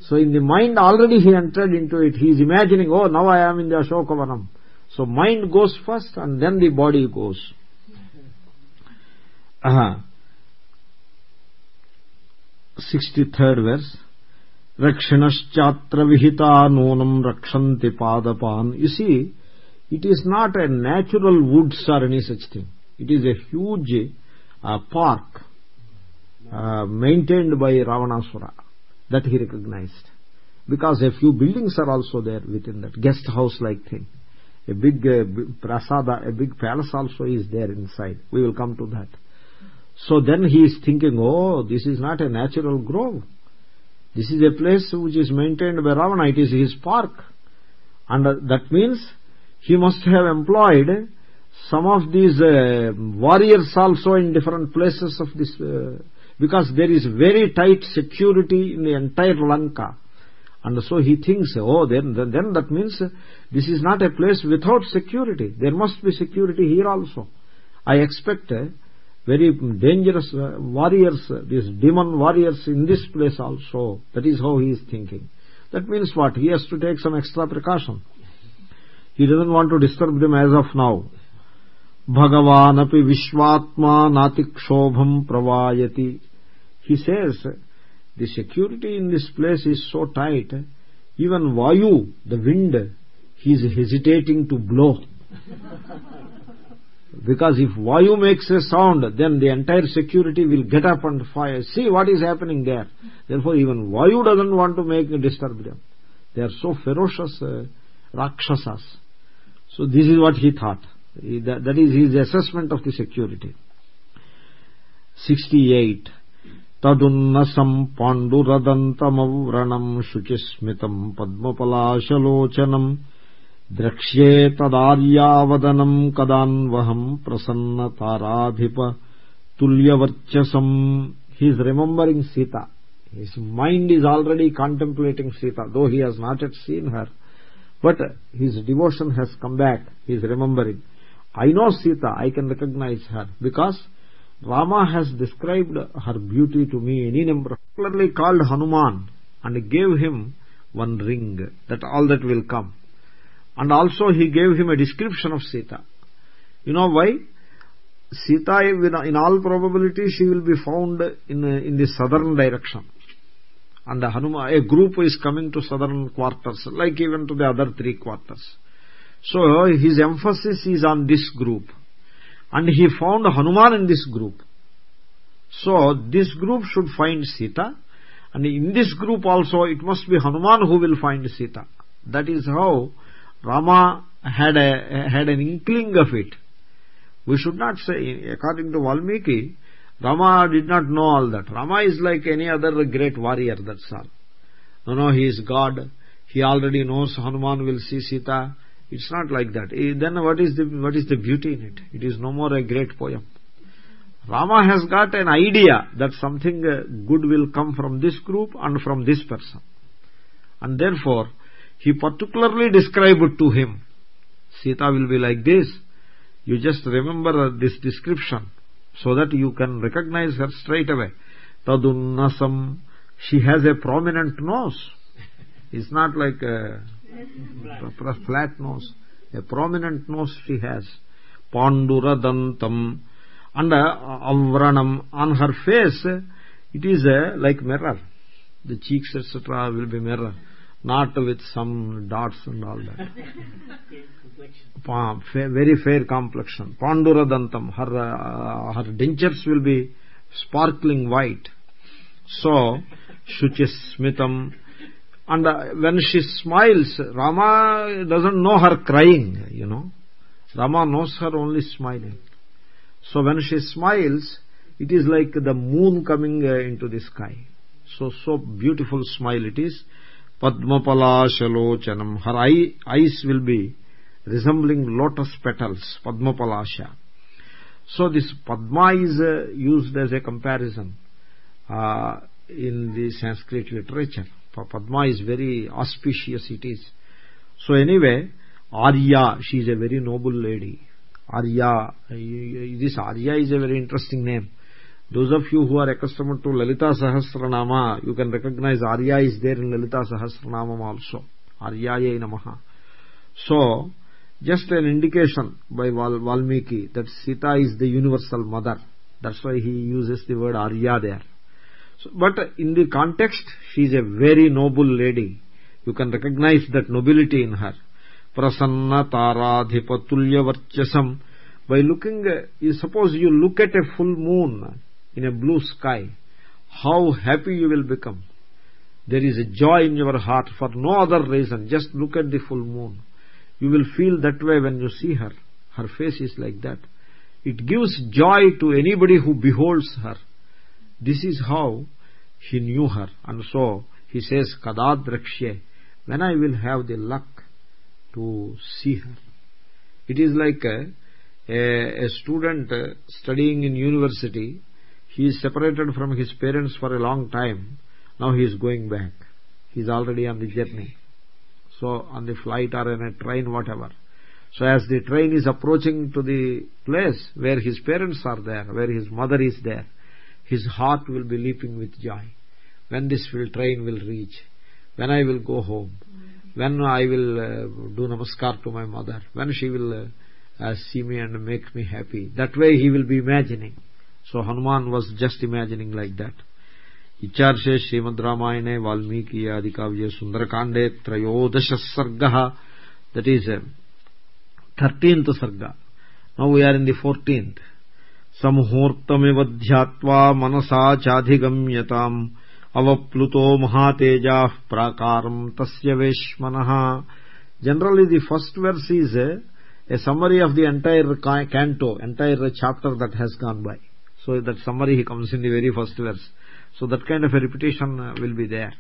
So in the mind already he entered into it. He is imagining, oh, now I am in the Ashokavanam. So mind goes first and then the body goes. Uh, 63rd verse. Rakshinashchatra vihita nonam rakshanti padapan. You see, it is not a natural woods or any such thing. It is a huge uh, park uh, maintained by Ravanasura that he recognized. Because a few buildings are also there within that guest house like thing. A big uh, prasada a big palace also is there inside. We will come to that. So then he is thinking oh this is not a natural grove. This is a place which is maintained by ravana. It is his park. And uh, that means he must have employed some of these uh, warriors also in different places of this uh, because there is very tight security in the entire Lanka. And so he thinks, oh, then, then, that means this is not a place without security. There must be security here also. I expect uh, very dangerous uh, warriors, uh, these demon warriors in this place also. That is how he is thinking. That means what? He has to take some extra precaution. He doesn't want to disturb them as of now. Bhagavanapi Vishwatma Natikshobham Pravayati he says the security in this place is so tight even vayu the wind he is hesitating to blow. Because if vayu makes a sound then the entire security will get up and fire. See what is happening there. Therefore even vayu doesn't want to make disturb them. They are so ferocious uh, rakshasas. So this is what he thought that, that is his assessment of the security 68 తదున్నసం పాండురదంతమవ్రణం శుచిస్మితం పద్మపలాశలోచనం ద్రక్ష్యే తదార్యావదనం కదాన్వహం ప్రసన్నతారాధిప tulyavarchasam he is remembering sita his mind is already contemplating sita though he has not yet seen her but his devotion has come back he is remembering i know sita i can recognize her because rama has described her beauty to me. Any number particularly called hanuman and gave him one ring that all that will come. And also he gave him a description of sita. You know why? Sita in all probability she will be found in in the southern direction. And Hanuma, a group is coming to southern quarters like even to the other three quarters so his emphasis is on this group and he found Hanuman in this group so this group should find Sita and in this group also it must be Hanuman who will find Sita that is how Rama had had an inkling of it we should not say according to Valmiki Rama did not know all that. Rama is like any other great warrior, that's all. No, no, he is God. He already knows Hanuman will see Sita. It's not like that. Eh, then what is the, what is the beauty in it? It is no more a great poem. Rama has got an idea that something uh, good will come from this group and from this person. And therefore, he particularly described to him, Sita will be like this. You just remember this description so that you can recognize her straight away tadunnasam she has a prominent nose it's not like a flat nose. A prominent nose she has. Panduradantam and avranam. On her face it is a like mirror. The cheeks etc will be mirror. Not with some dots and all that. Very fair complexion. Panduradantam her uh, her dentures will be sparkling white. So shuchismitam and uh, when she smiles rama doesn't know her crying you know. Rama knows her only smiling. So when she smiles it is like the moon coming uh, into the sky. So so beautiful smile it is. Padmapalashalochanam her eye, eyes will be resembling lotus petals padmapalasha so this padma is uh, used as a comparison uh, in the sanskrit literature padma is very auspicious it is. So anyway arya she is a very noble lady. Arya this arya is a very interesting name. Those of you who are accustomed to lalita sahasranama you can recognize arya is there in lalita sahasranama also. Aryaye namaha. So just an indication by Valmiki that Sita is the universal mother. That's why he uses the word Arya there. But in the context, she is a very noble lady. You can recognize that nobility in her. Prasanna taradhipatulya varchasam. By looking, uh, you suppose you look at a full moon in a blue sky, how happy you will become. There is a joy in your heart for no other reason. Just look at the full moon you will feel that way when you see her her face is like that it gives joy to anybody who beholds her this is how he knew her. And so he says kadadrakshe when i will have the luck to see her. It is like a, a, a student uh, studying in university. He is separated from his parents for a long time. Now he is going back. He is already on the journey. So on the flight or in a train whatever. So as the train is approaching to the place where his parents are there where his mother is there his heart will be leaping with joy when this will, train will reach when i will go home when i will uh, do namaskar to my mother when she will uh, uh, see me and make me happy that way he will be imagining so hanuman was just imagining like that इत्यार्षे श्रीमद्रामायणे वाल्मीकि आदिकाव्ये सुन्दरकाण्डे त्रयोदश सर्ग that is uh, 13th sarga now we are in the 14th samhurtamiv dhyatva manasa chadhigamyatam avapluto mahatejah prakaram tasya veshmanah generally the first verse is a, a summary of the entire canto entire chapter that has gone by so that summary he comes in the very first verse so that kind of a repetition uh, will be there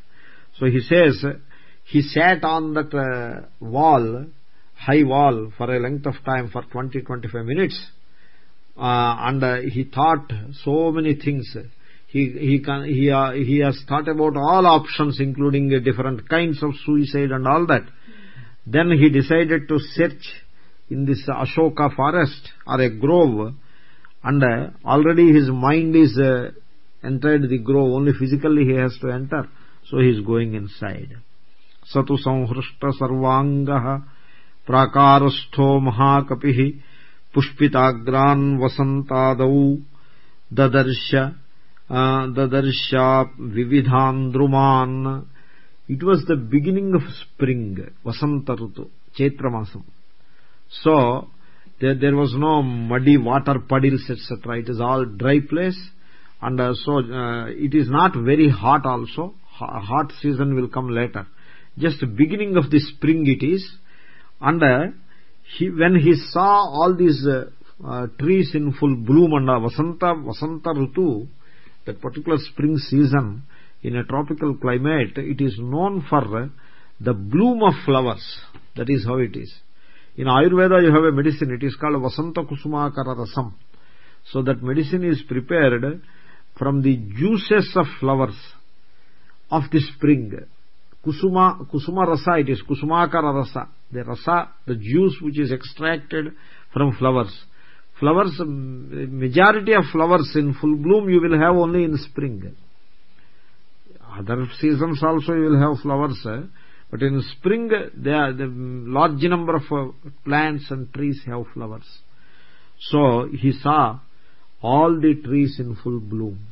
so he says he sat on that uh, wall high wall for a length of time for 20 25 minutes uh, and uh, he thought so many things. He he can, he uh, he has thought about all options including different kinds of suicide and all that. Then he decided to search in this ashoka forest or a grove and uh, already his mind is uh, entered the grove. Only physically he has to enter. So he is going inside. Satu sanhrishta sarvangah prakarastho mahakapihi पुष्पिताग्रान् वसन्तादौ ददर्श ददर्शा विविधान्द्रुमान् it was the beginning of spring vasanta ritu चैत्रमासम् so there was no muddy water puddles etcetera it is all dry place and so it is not very hot also hot season will come later. Just beginning of the spring it is, and uh, he, when he saw all these uh, uh, trees in full bloom and uh, vasanta vasanta rutu that particular spring season in a tropical climate it is known for the bloom of flowers. That is how it is. In ayurveda you have a medicine. It is called vasanta kusumakara rasam. So that medicine is prepared from the juices of flowers of the spring kusuma kusuma rasa it is kusumakara rasa. The rasa the juice which is extracted from flowers. Flowers majority of flowers in full bloom you will have only in spring. Other seasons also you will have flowers eh? but in spring there the large number of uh, plants and trees have flowers. So he saw all the trees in full bloom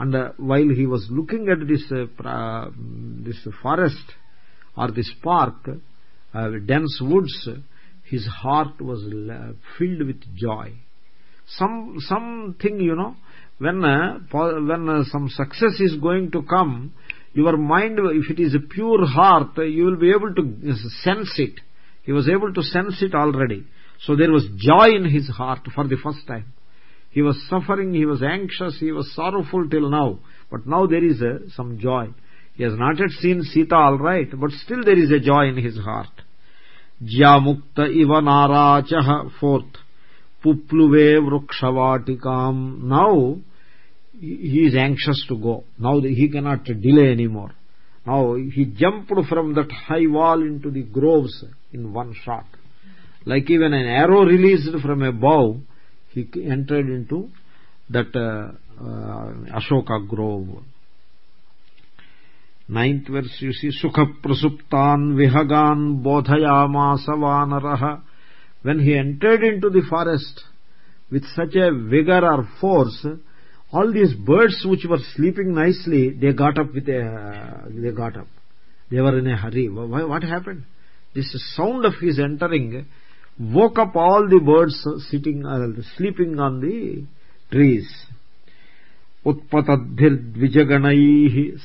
and uh, while he was looking at this uh, this forest or this park uh, dense woods his heart was filled with joy. Some something you know when uh, when uh, some success is going to come your mind if it is a pure heart you will be able to sense it. He was able to sense it already. So there was joy in his heart for the first time he was suffering he was anxious he was sorrowful till now. But now there is a, some joy. He has not yet seen sita all right but still there is a joy in his heart. Iva narachah fourth. Pupluve vrukshavatikam now he is anxious to go. Now he cannot delay anymore. Now he jumped from that high wall into the groves in one shot. Like even an arrow released from a bow he entered into that uh, uh, ashoka grove. Ninth verse you see sukha prasuptan vihagan bodhayamasa vanarah when he entered into the forest with such a vigor or force all these birds which were sleeping nicely they got up with a they got up. They were in a hurry. What happened? This sound of his entering woke up all the birds sitting uh, sleeping on the trees. Utpatadhir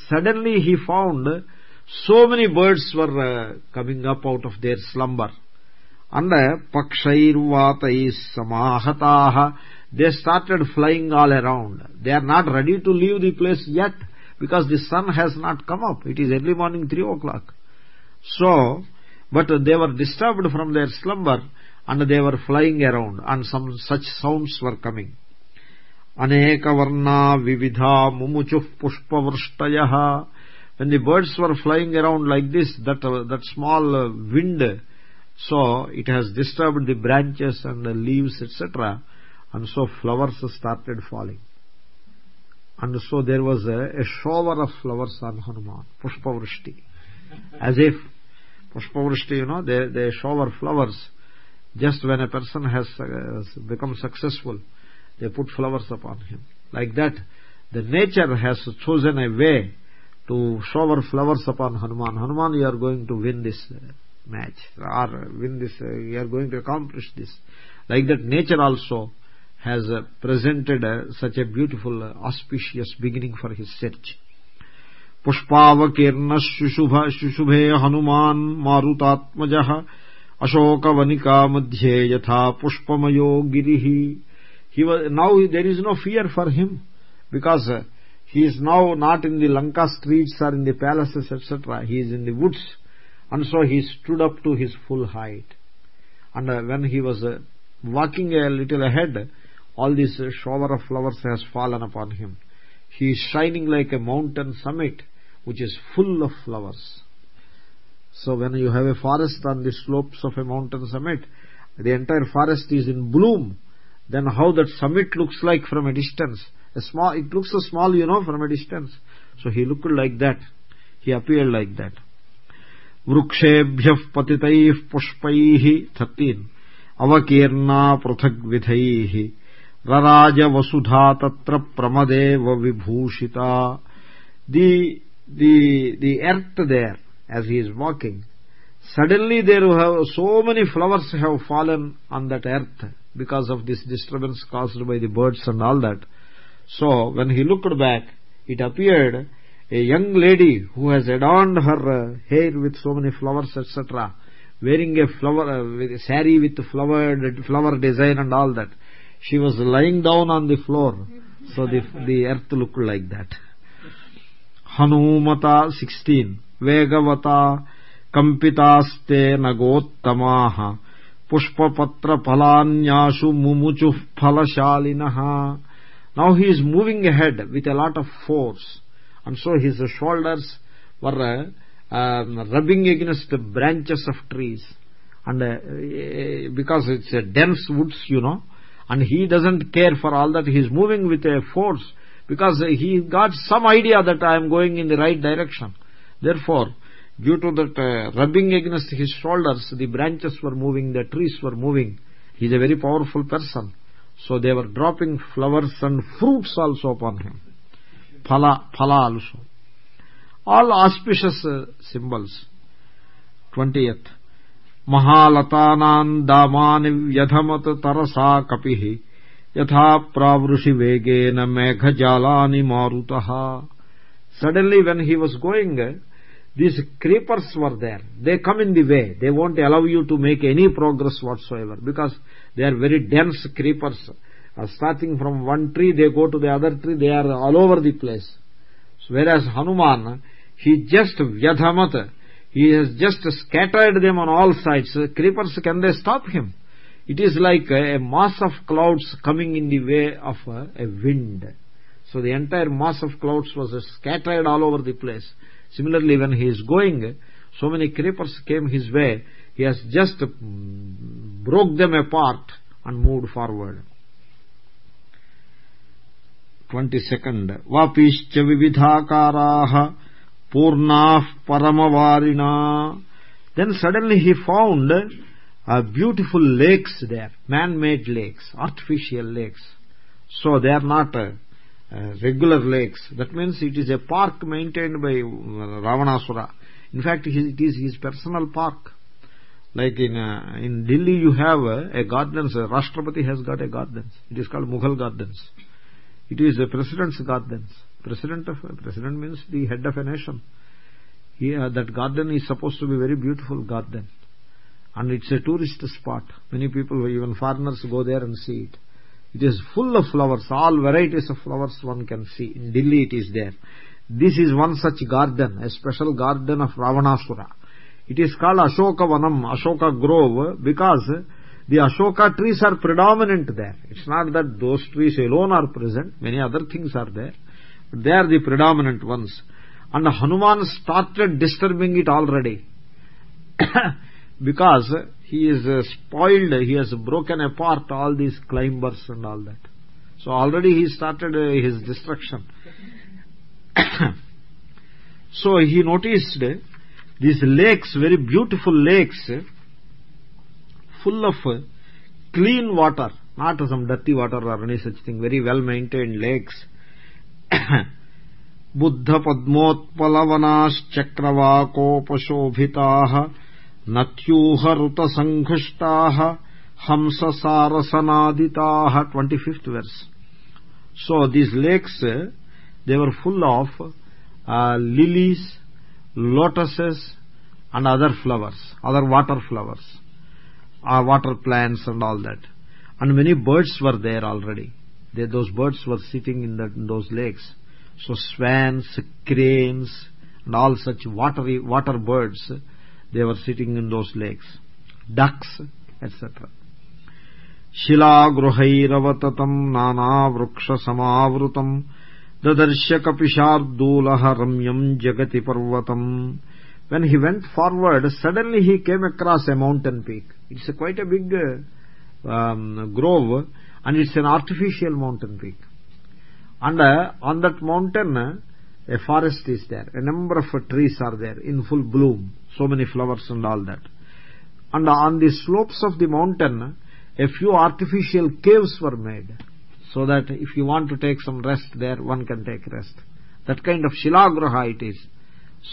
suddenly he found so many birds were uh, coming up out of their slumber. And pakshairvatais samahataah they started flying all around. They are not ready to leave the place yet because the sun has not come up. It is early morning 3 o'clock. So but they were disturbed from their slumber and they were flying around and some such sounds were coming. Aneka varna vividha mumuchuh pushpavrashtayah when the birds were flying around like this that uh, that small uh, wind so it has disturbed the branches and the leaves etc and so flowers started falling. And so there was a, a shower of flowers on hanuman pushpavrishti as if pushpavrishti you know they they shower flowers just when a person has uh, become successful they put flowers upon him like that the nature has chosen a way to shower flowers upon hanuman hanuman you are going to win this uh, match or win this uh, you are going to accomplish this like that nature also has uh, presented uh, such a beautiful uh, auspicious beginning for his search पुष्पावकीर्ण शुशुभे Hanuman मारुतात्मजः ashokavanika madhye yatha pushpamayo girihi now there is no fear for him because uh, he is now not in the lanka streets or in the palaces etc he is in the woods. And so he stood up to his full height. And uh, when he was uh, walking a little ahead all this shower of flowers has fallen upon him. He is shining like a mountain summit which is full of flowers so when you have a forest on the slopes of a mountain summit the entire forest is in bloom then how that summit looks like from a distance a small it looks so small you know from a distance so he looked like that he appeared like that वृक्षेभ्यः पतितैः पुष्पैः thirteen अवकीर्णा पृथग्विधैः रराजवसुधा तत्र प्रमदेव विभूषिता the the the earth there as he is walking. Suddenly there have so many flowers have fallen on that earth because of this disturbance caused by the birds and all that. So when he looked back it appeared a young lady who has adorned her hair with so many flowers etc wearing a flower with a sari with flower flower design and all that. She was lying down on the floor. So the the earth looked like that. Hanumata 16 vegavata कम्पितास्ते नगोत्तमाः पुष्पपत्रफलान्यासु मुमुचुः फलशालिनः now he is moving ahead with a lot of force and so his shoulders were uh, um, rubbing against the branches of trees and uh, because it's a dense woods you know and he doesn't care for all that he is moving with a force because he got some idea that i am going in the right direction therefore due to that uh, rubbing against his shoulders the branches were moving the trees were moving he is a very powerful person so they were dropping flowers and fruits also upon him phala phala also all auspicious uh, symbols 20th महालतानाम् दामानि व्यधमत तरसा कपिः यथा प्रावृषिवेगेन मेघजालानि मारुतः suddenly when he was going these creepers were there. They come in the way. They won't allow you to make any progress whatsoever because they are very dense creepers. Uh, starting from one tree they go to the other tree. They are all over the place. So whereas hanuman he just vyadhamat. He has just scattered them on all sides. Creepers can they stop him? It is like a, mass of clouds coming in the way of a, a wind so the entire mass of clouds was scattered all over the place. Similarly when he is going so many creepers came his way. He has just broke them apart and moved forward. 22nd vapischa vividhakaraah purnaah paramavarinā then suddenly he found uh, beautiful lakes there. Man made lakes artificial lakes. So they are not uh, uh, regular lakes. That means it is a park maintained by uh, ravanasura in fact it is his personal park. Like in uh, in delhi you have a gardens. Rashtrapati has got a gardens. It is called mughal gardens. It is the president's gardens. President of president means the head of a nation. Here that garden is supposed to be very beautiful garden. And it's a tourist spot. Many people even foreigners go there and see it it is full of flowers. All varieties of flowers one can see. In delhi it is there. This is one such garden a special garden of ravanasura. It is called ashoka vanam ashoka grove because the ashoka trees are predominant there. It's not that those trees alone are present. Many other things are there. But they are the predominant ones. And hanuman started disturbing it already. Because he is uh, spoiled. He has broken apart all these climbers and all that. So already he started uh, his destruction. So he noticed these lakes very beautiful lakes full of uh, clean water. Not some dirty water or any such thing. Very well maintained lakes. Buddha padmotpalavanaschakravakopashobhitaah natyuharutasanghishtaah hamsasarasanaditaah 25th verse. So these lakes they were full of uh, lilies lotuses and other flowers other water flowers uh, water plants and all that. And many birds were there already. Those birds were sitting in, in those lakes. So swans cranes and all such watery water birds they were sitting in those lakes ducks etc శిలాగృహైరవతతం నానావృక్షసమావృతం దదర్శ కపిశార్దూల రమ్యం జగతి పర్వతం when he went forward suddenly he came across a mountain peak it's a quite a big uh, um, grove and it's an artificial mountain peak and uh, on that mountain uh, a forest is there a number of uh, trees are there in full bloom so many flowers and all that. And on the slopes of the mountain a few artificial caves were made. So that if you want to take some rest there one can take rest. That kind of shilagraha it is.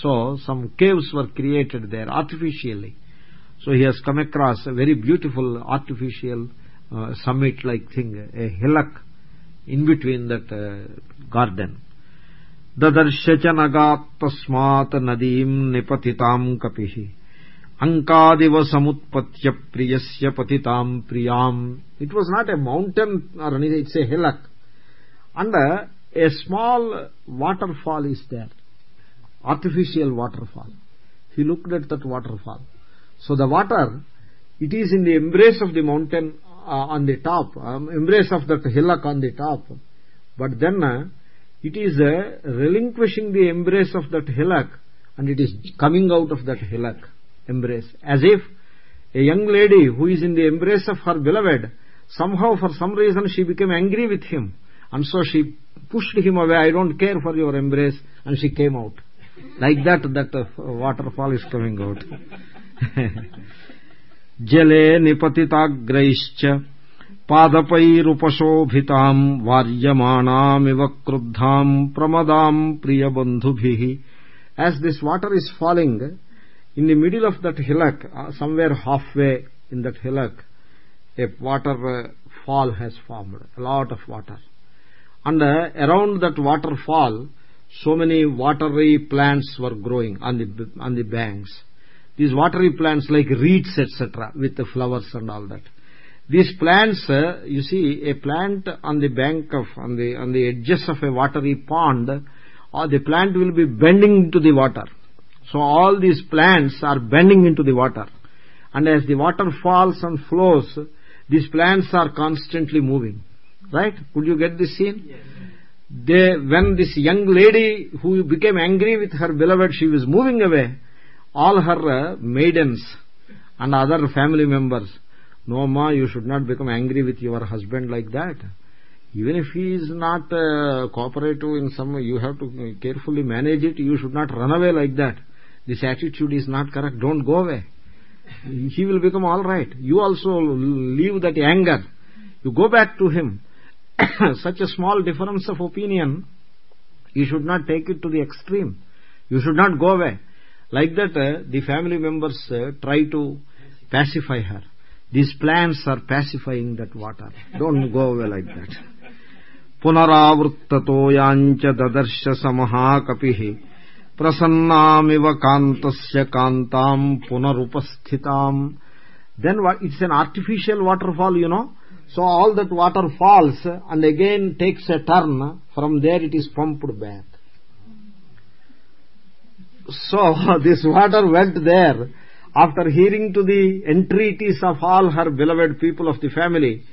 So some caves were created there artificially. So he has come across a very beautiful artificial uh, summit like thing a hillock in between that uh, garden ददर्श च नगात्तस्मात् नदीम् निपतिताम् कपिः। अङ्कादिव समुत्पत्य प्रियस्य पतिताम् प्रियाम्। It was not a mountain or it's a hillock and a small waterfall is there artificial waterfall he look at that waterfall so the water it is in the embrace of the mountain on the top embrace of that hillock on the top but then it is uh, relinquishing the embrace of that hillock and it is coming out of that hillock embrace. As if a young lady who is in the embrace of her beloved somehow for some reason she became angry with him and so she pushed him away. I don't care for your embrace and she came out. Like that that uh, waterfall is coming out. Jale nipatitagraischa पादपैरुपशोभिताम् वार्यमाणामिव क्रुद्धाम् प्रमदाम् प्रियबन्धुभिः as this water is falling in the middle of that hillock uh, somewhere halfway in that hillock a water uh, fall has formed a lot of water and uh, around that waterfall so many watery plants were growing on the on the banks these watery plants like reeds etc with the flowers and all that these plants uh, you see a plant on the bank of on the on the edges of a watery pond or uh, the plant will be bending into the water. So all these plants are bending into the water. And as the water falls and flows these plants are constantly moving. Right? Could you get this scene? Yes. they when this young lady who became angry with her beloved she was moving away all her uh, maidens and other family members no ma you should not become angry with your husband like that. Even if he is not uh, cooperative in some you have to carefully manage it. You should not run away like that. This attitude is not correct. Don't go away. He will become all right. You also leave that anger. You go back to him. Such a small difference of opinion you should not take it to the extreme. You should not go away. Like that uh, the family members uh, try to pacify her these plants are pacifying that water don't go away like that पुनरावृत्ततोयाञ्च ददर्श समहाकपिः प्रसन्नामिव कान्तस्य कान्ताम् पुनरुपस्थिताम् then what it's an artificial waterfall you know so all that water falls and again takes a turn from there it is pumped back so this water went there after hearing to the entreaties of all her beloved people of the family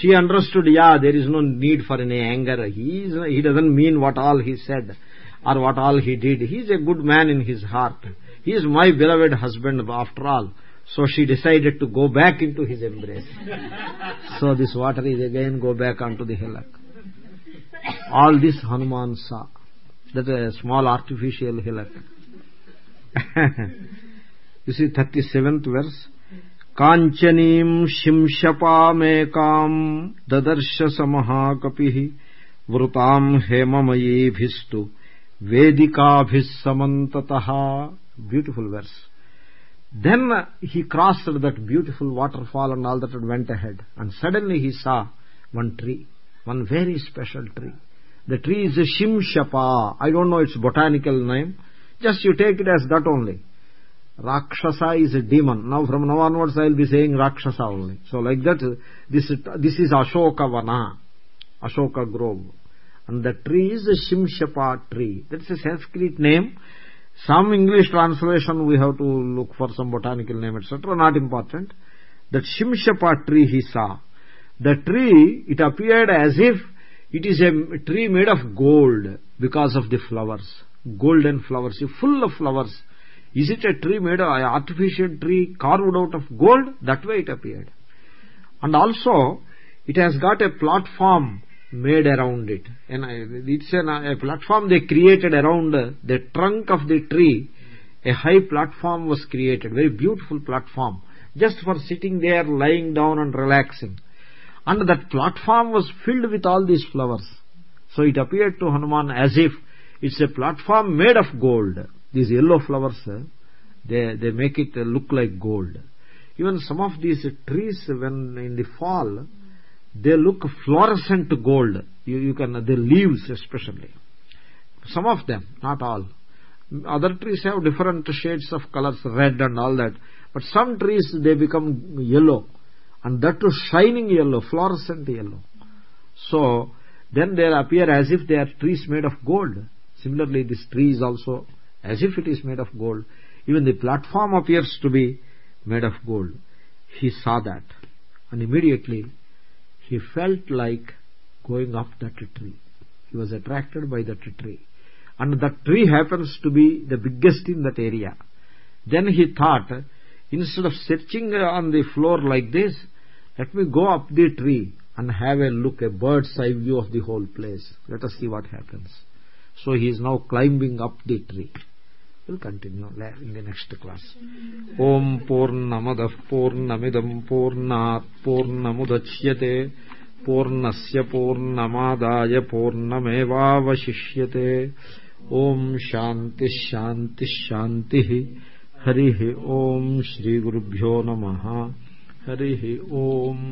she understood yeah there is no need for any anger. He is, he doesn't mean what all he said or what all he did. He is a good man in his heart. He is my beloved husband after all. So she decided to go back into his embrace. So this water is again go back onto the hillock. All this hanuman saw. That a small artificial hillock you see 37th verse काञ्चनीम् शिंशपामेकाम् ददर्श समहाकपिः वृताम् हेममयीभिस्तु वेदिकाभिः समन्ततः beautiful verse then he crossed that beautiful waterfall and all that went ahead and suddenly he saw one tree one very special tree the tree is a shimshapa i don't know its botanical name just you take it as that only rakshasa is a demon. Now from now onwards i will be saying rakshasa only. So like that this this is ashoka vana ashoka grove. And the tree is a shimshapa tree. That's a sanskrit name. Some english translation we have to look for some botanical name etc not important. That shimshapa tree he saw. The tree it appeared as if it is a tree made of gold because of the flowers. Golden flowers full of flowers is it a tree made of artificial tree carved out of gold? That way it appeared. And also it has got a platform made around it. And it's an, a platform they created around the trunk of the tree. A high platform was created very beautiful platform just for sitting there lying down and relaxing. And that platform was filled with all these flowers. So it appeared to hanuman as if it's a platform made of gold these yellow flowers they they make it look like gold. Even some of these trees when in the fall they look fluorescent gold. You, you can the leaves especially. Some of them not all. Other trees have different shades of colors red and all that. But some trees they become yellow. And that too shining yellow fluorescent yellow. So then they appear as if they are trees made of gold. Similarly this tree is also as if it is made of gold. Even the platform appears to be made of gold. He saw that and immediately he felt like going up that tree. He was attracted by that tree. And that tree happens to be the biggest in that area. Then he thought instead of searching on the floor like this let me go up the tree and have a look a bird's eye view of the whole place. Let us see what happens. So he is now climbing up the tree we'll continue in the next class om purnamadah purnamidam purnat purnamudachyate पूर्णस्य पूर्णमादाय पूर्णमेवावशिष्यते ॐ शान्तिश्शान्तिश्शान्तिः हरिः ॐ श्रीगुरुभ्यो नमः हरिः ओम्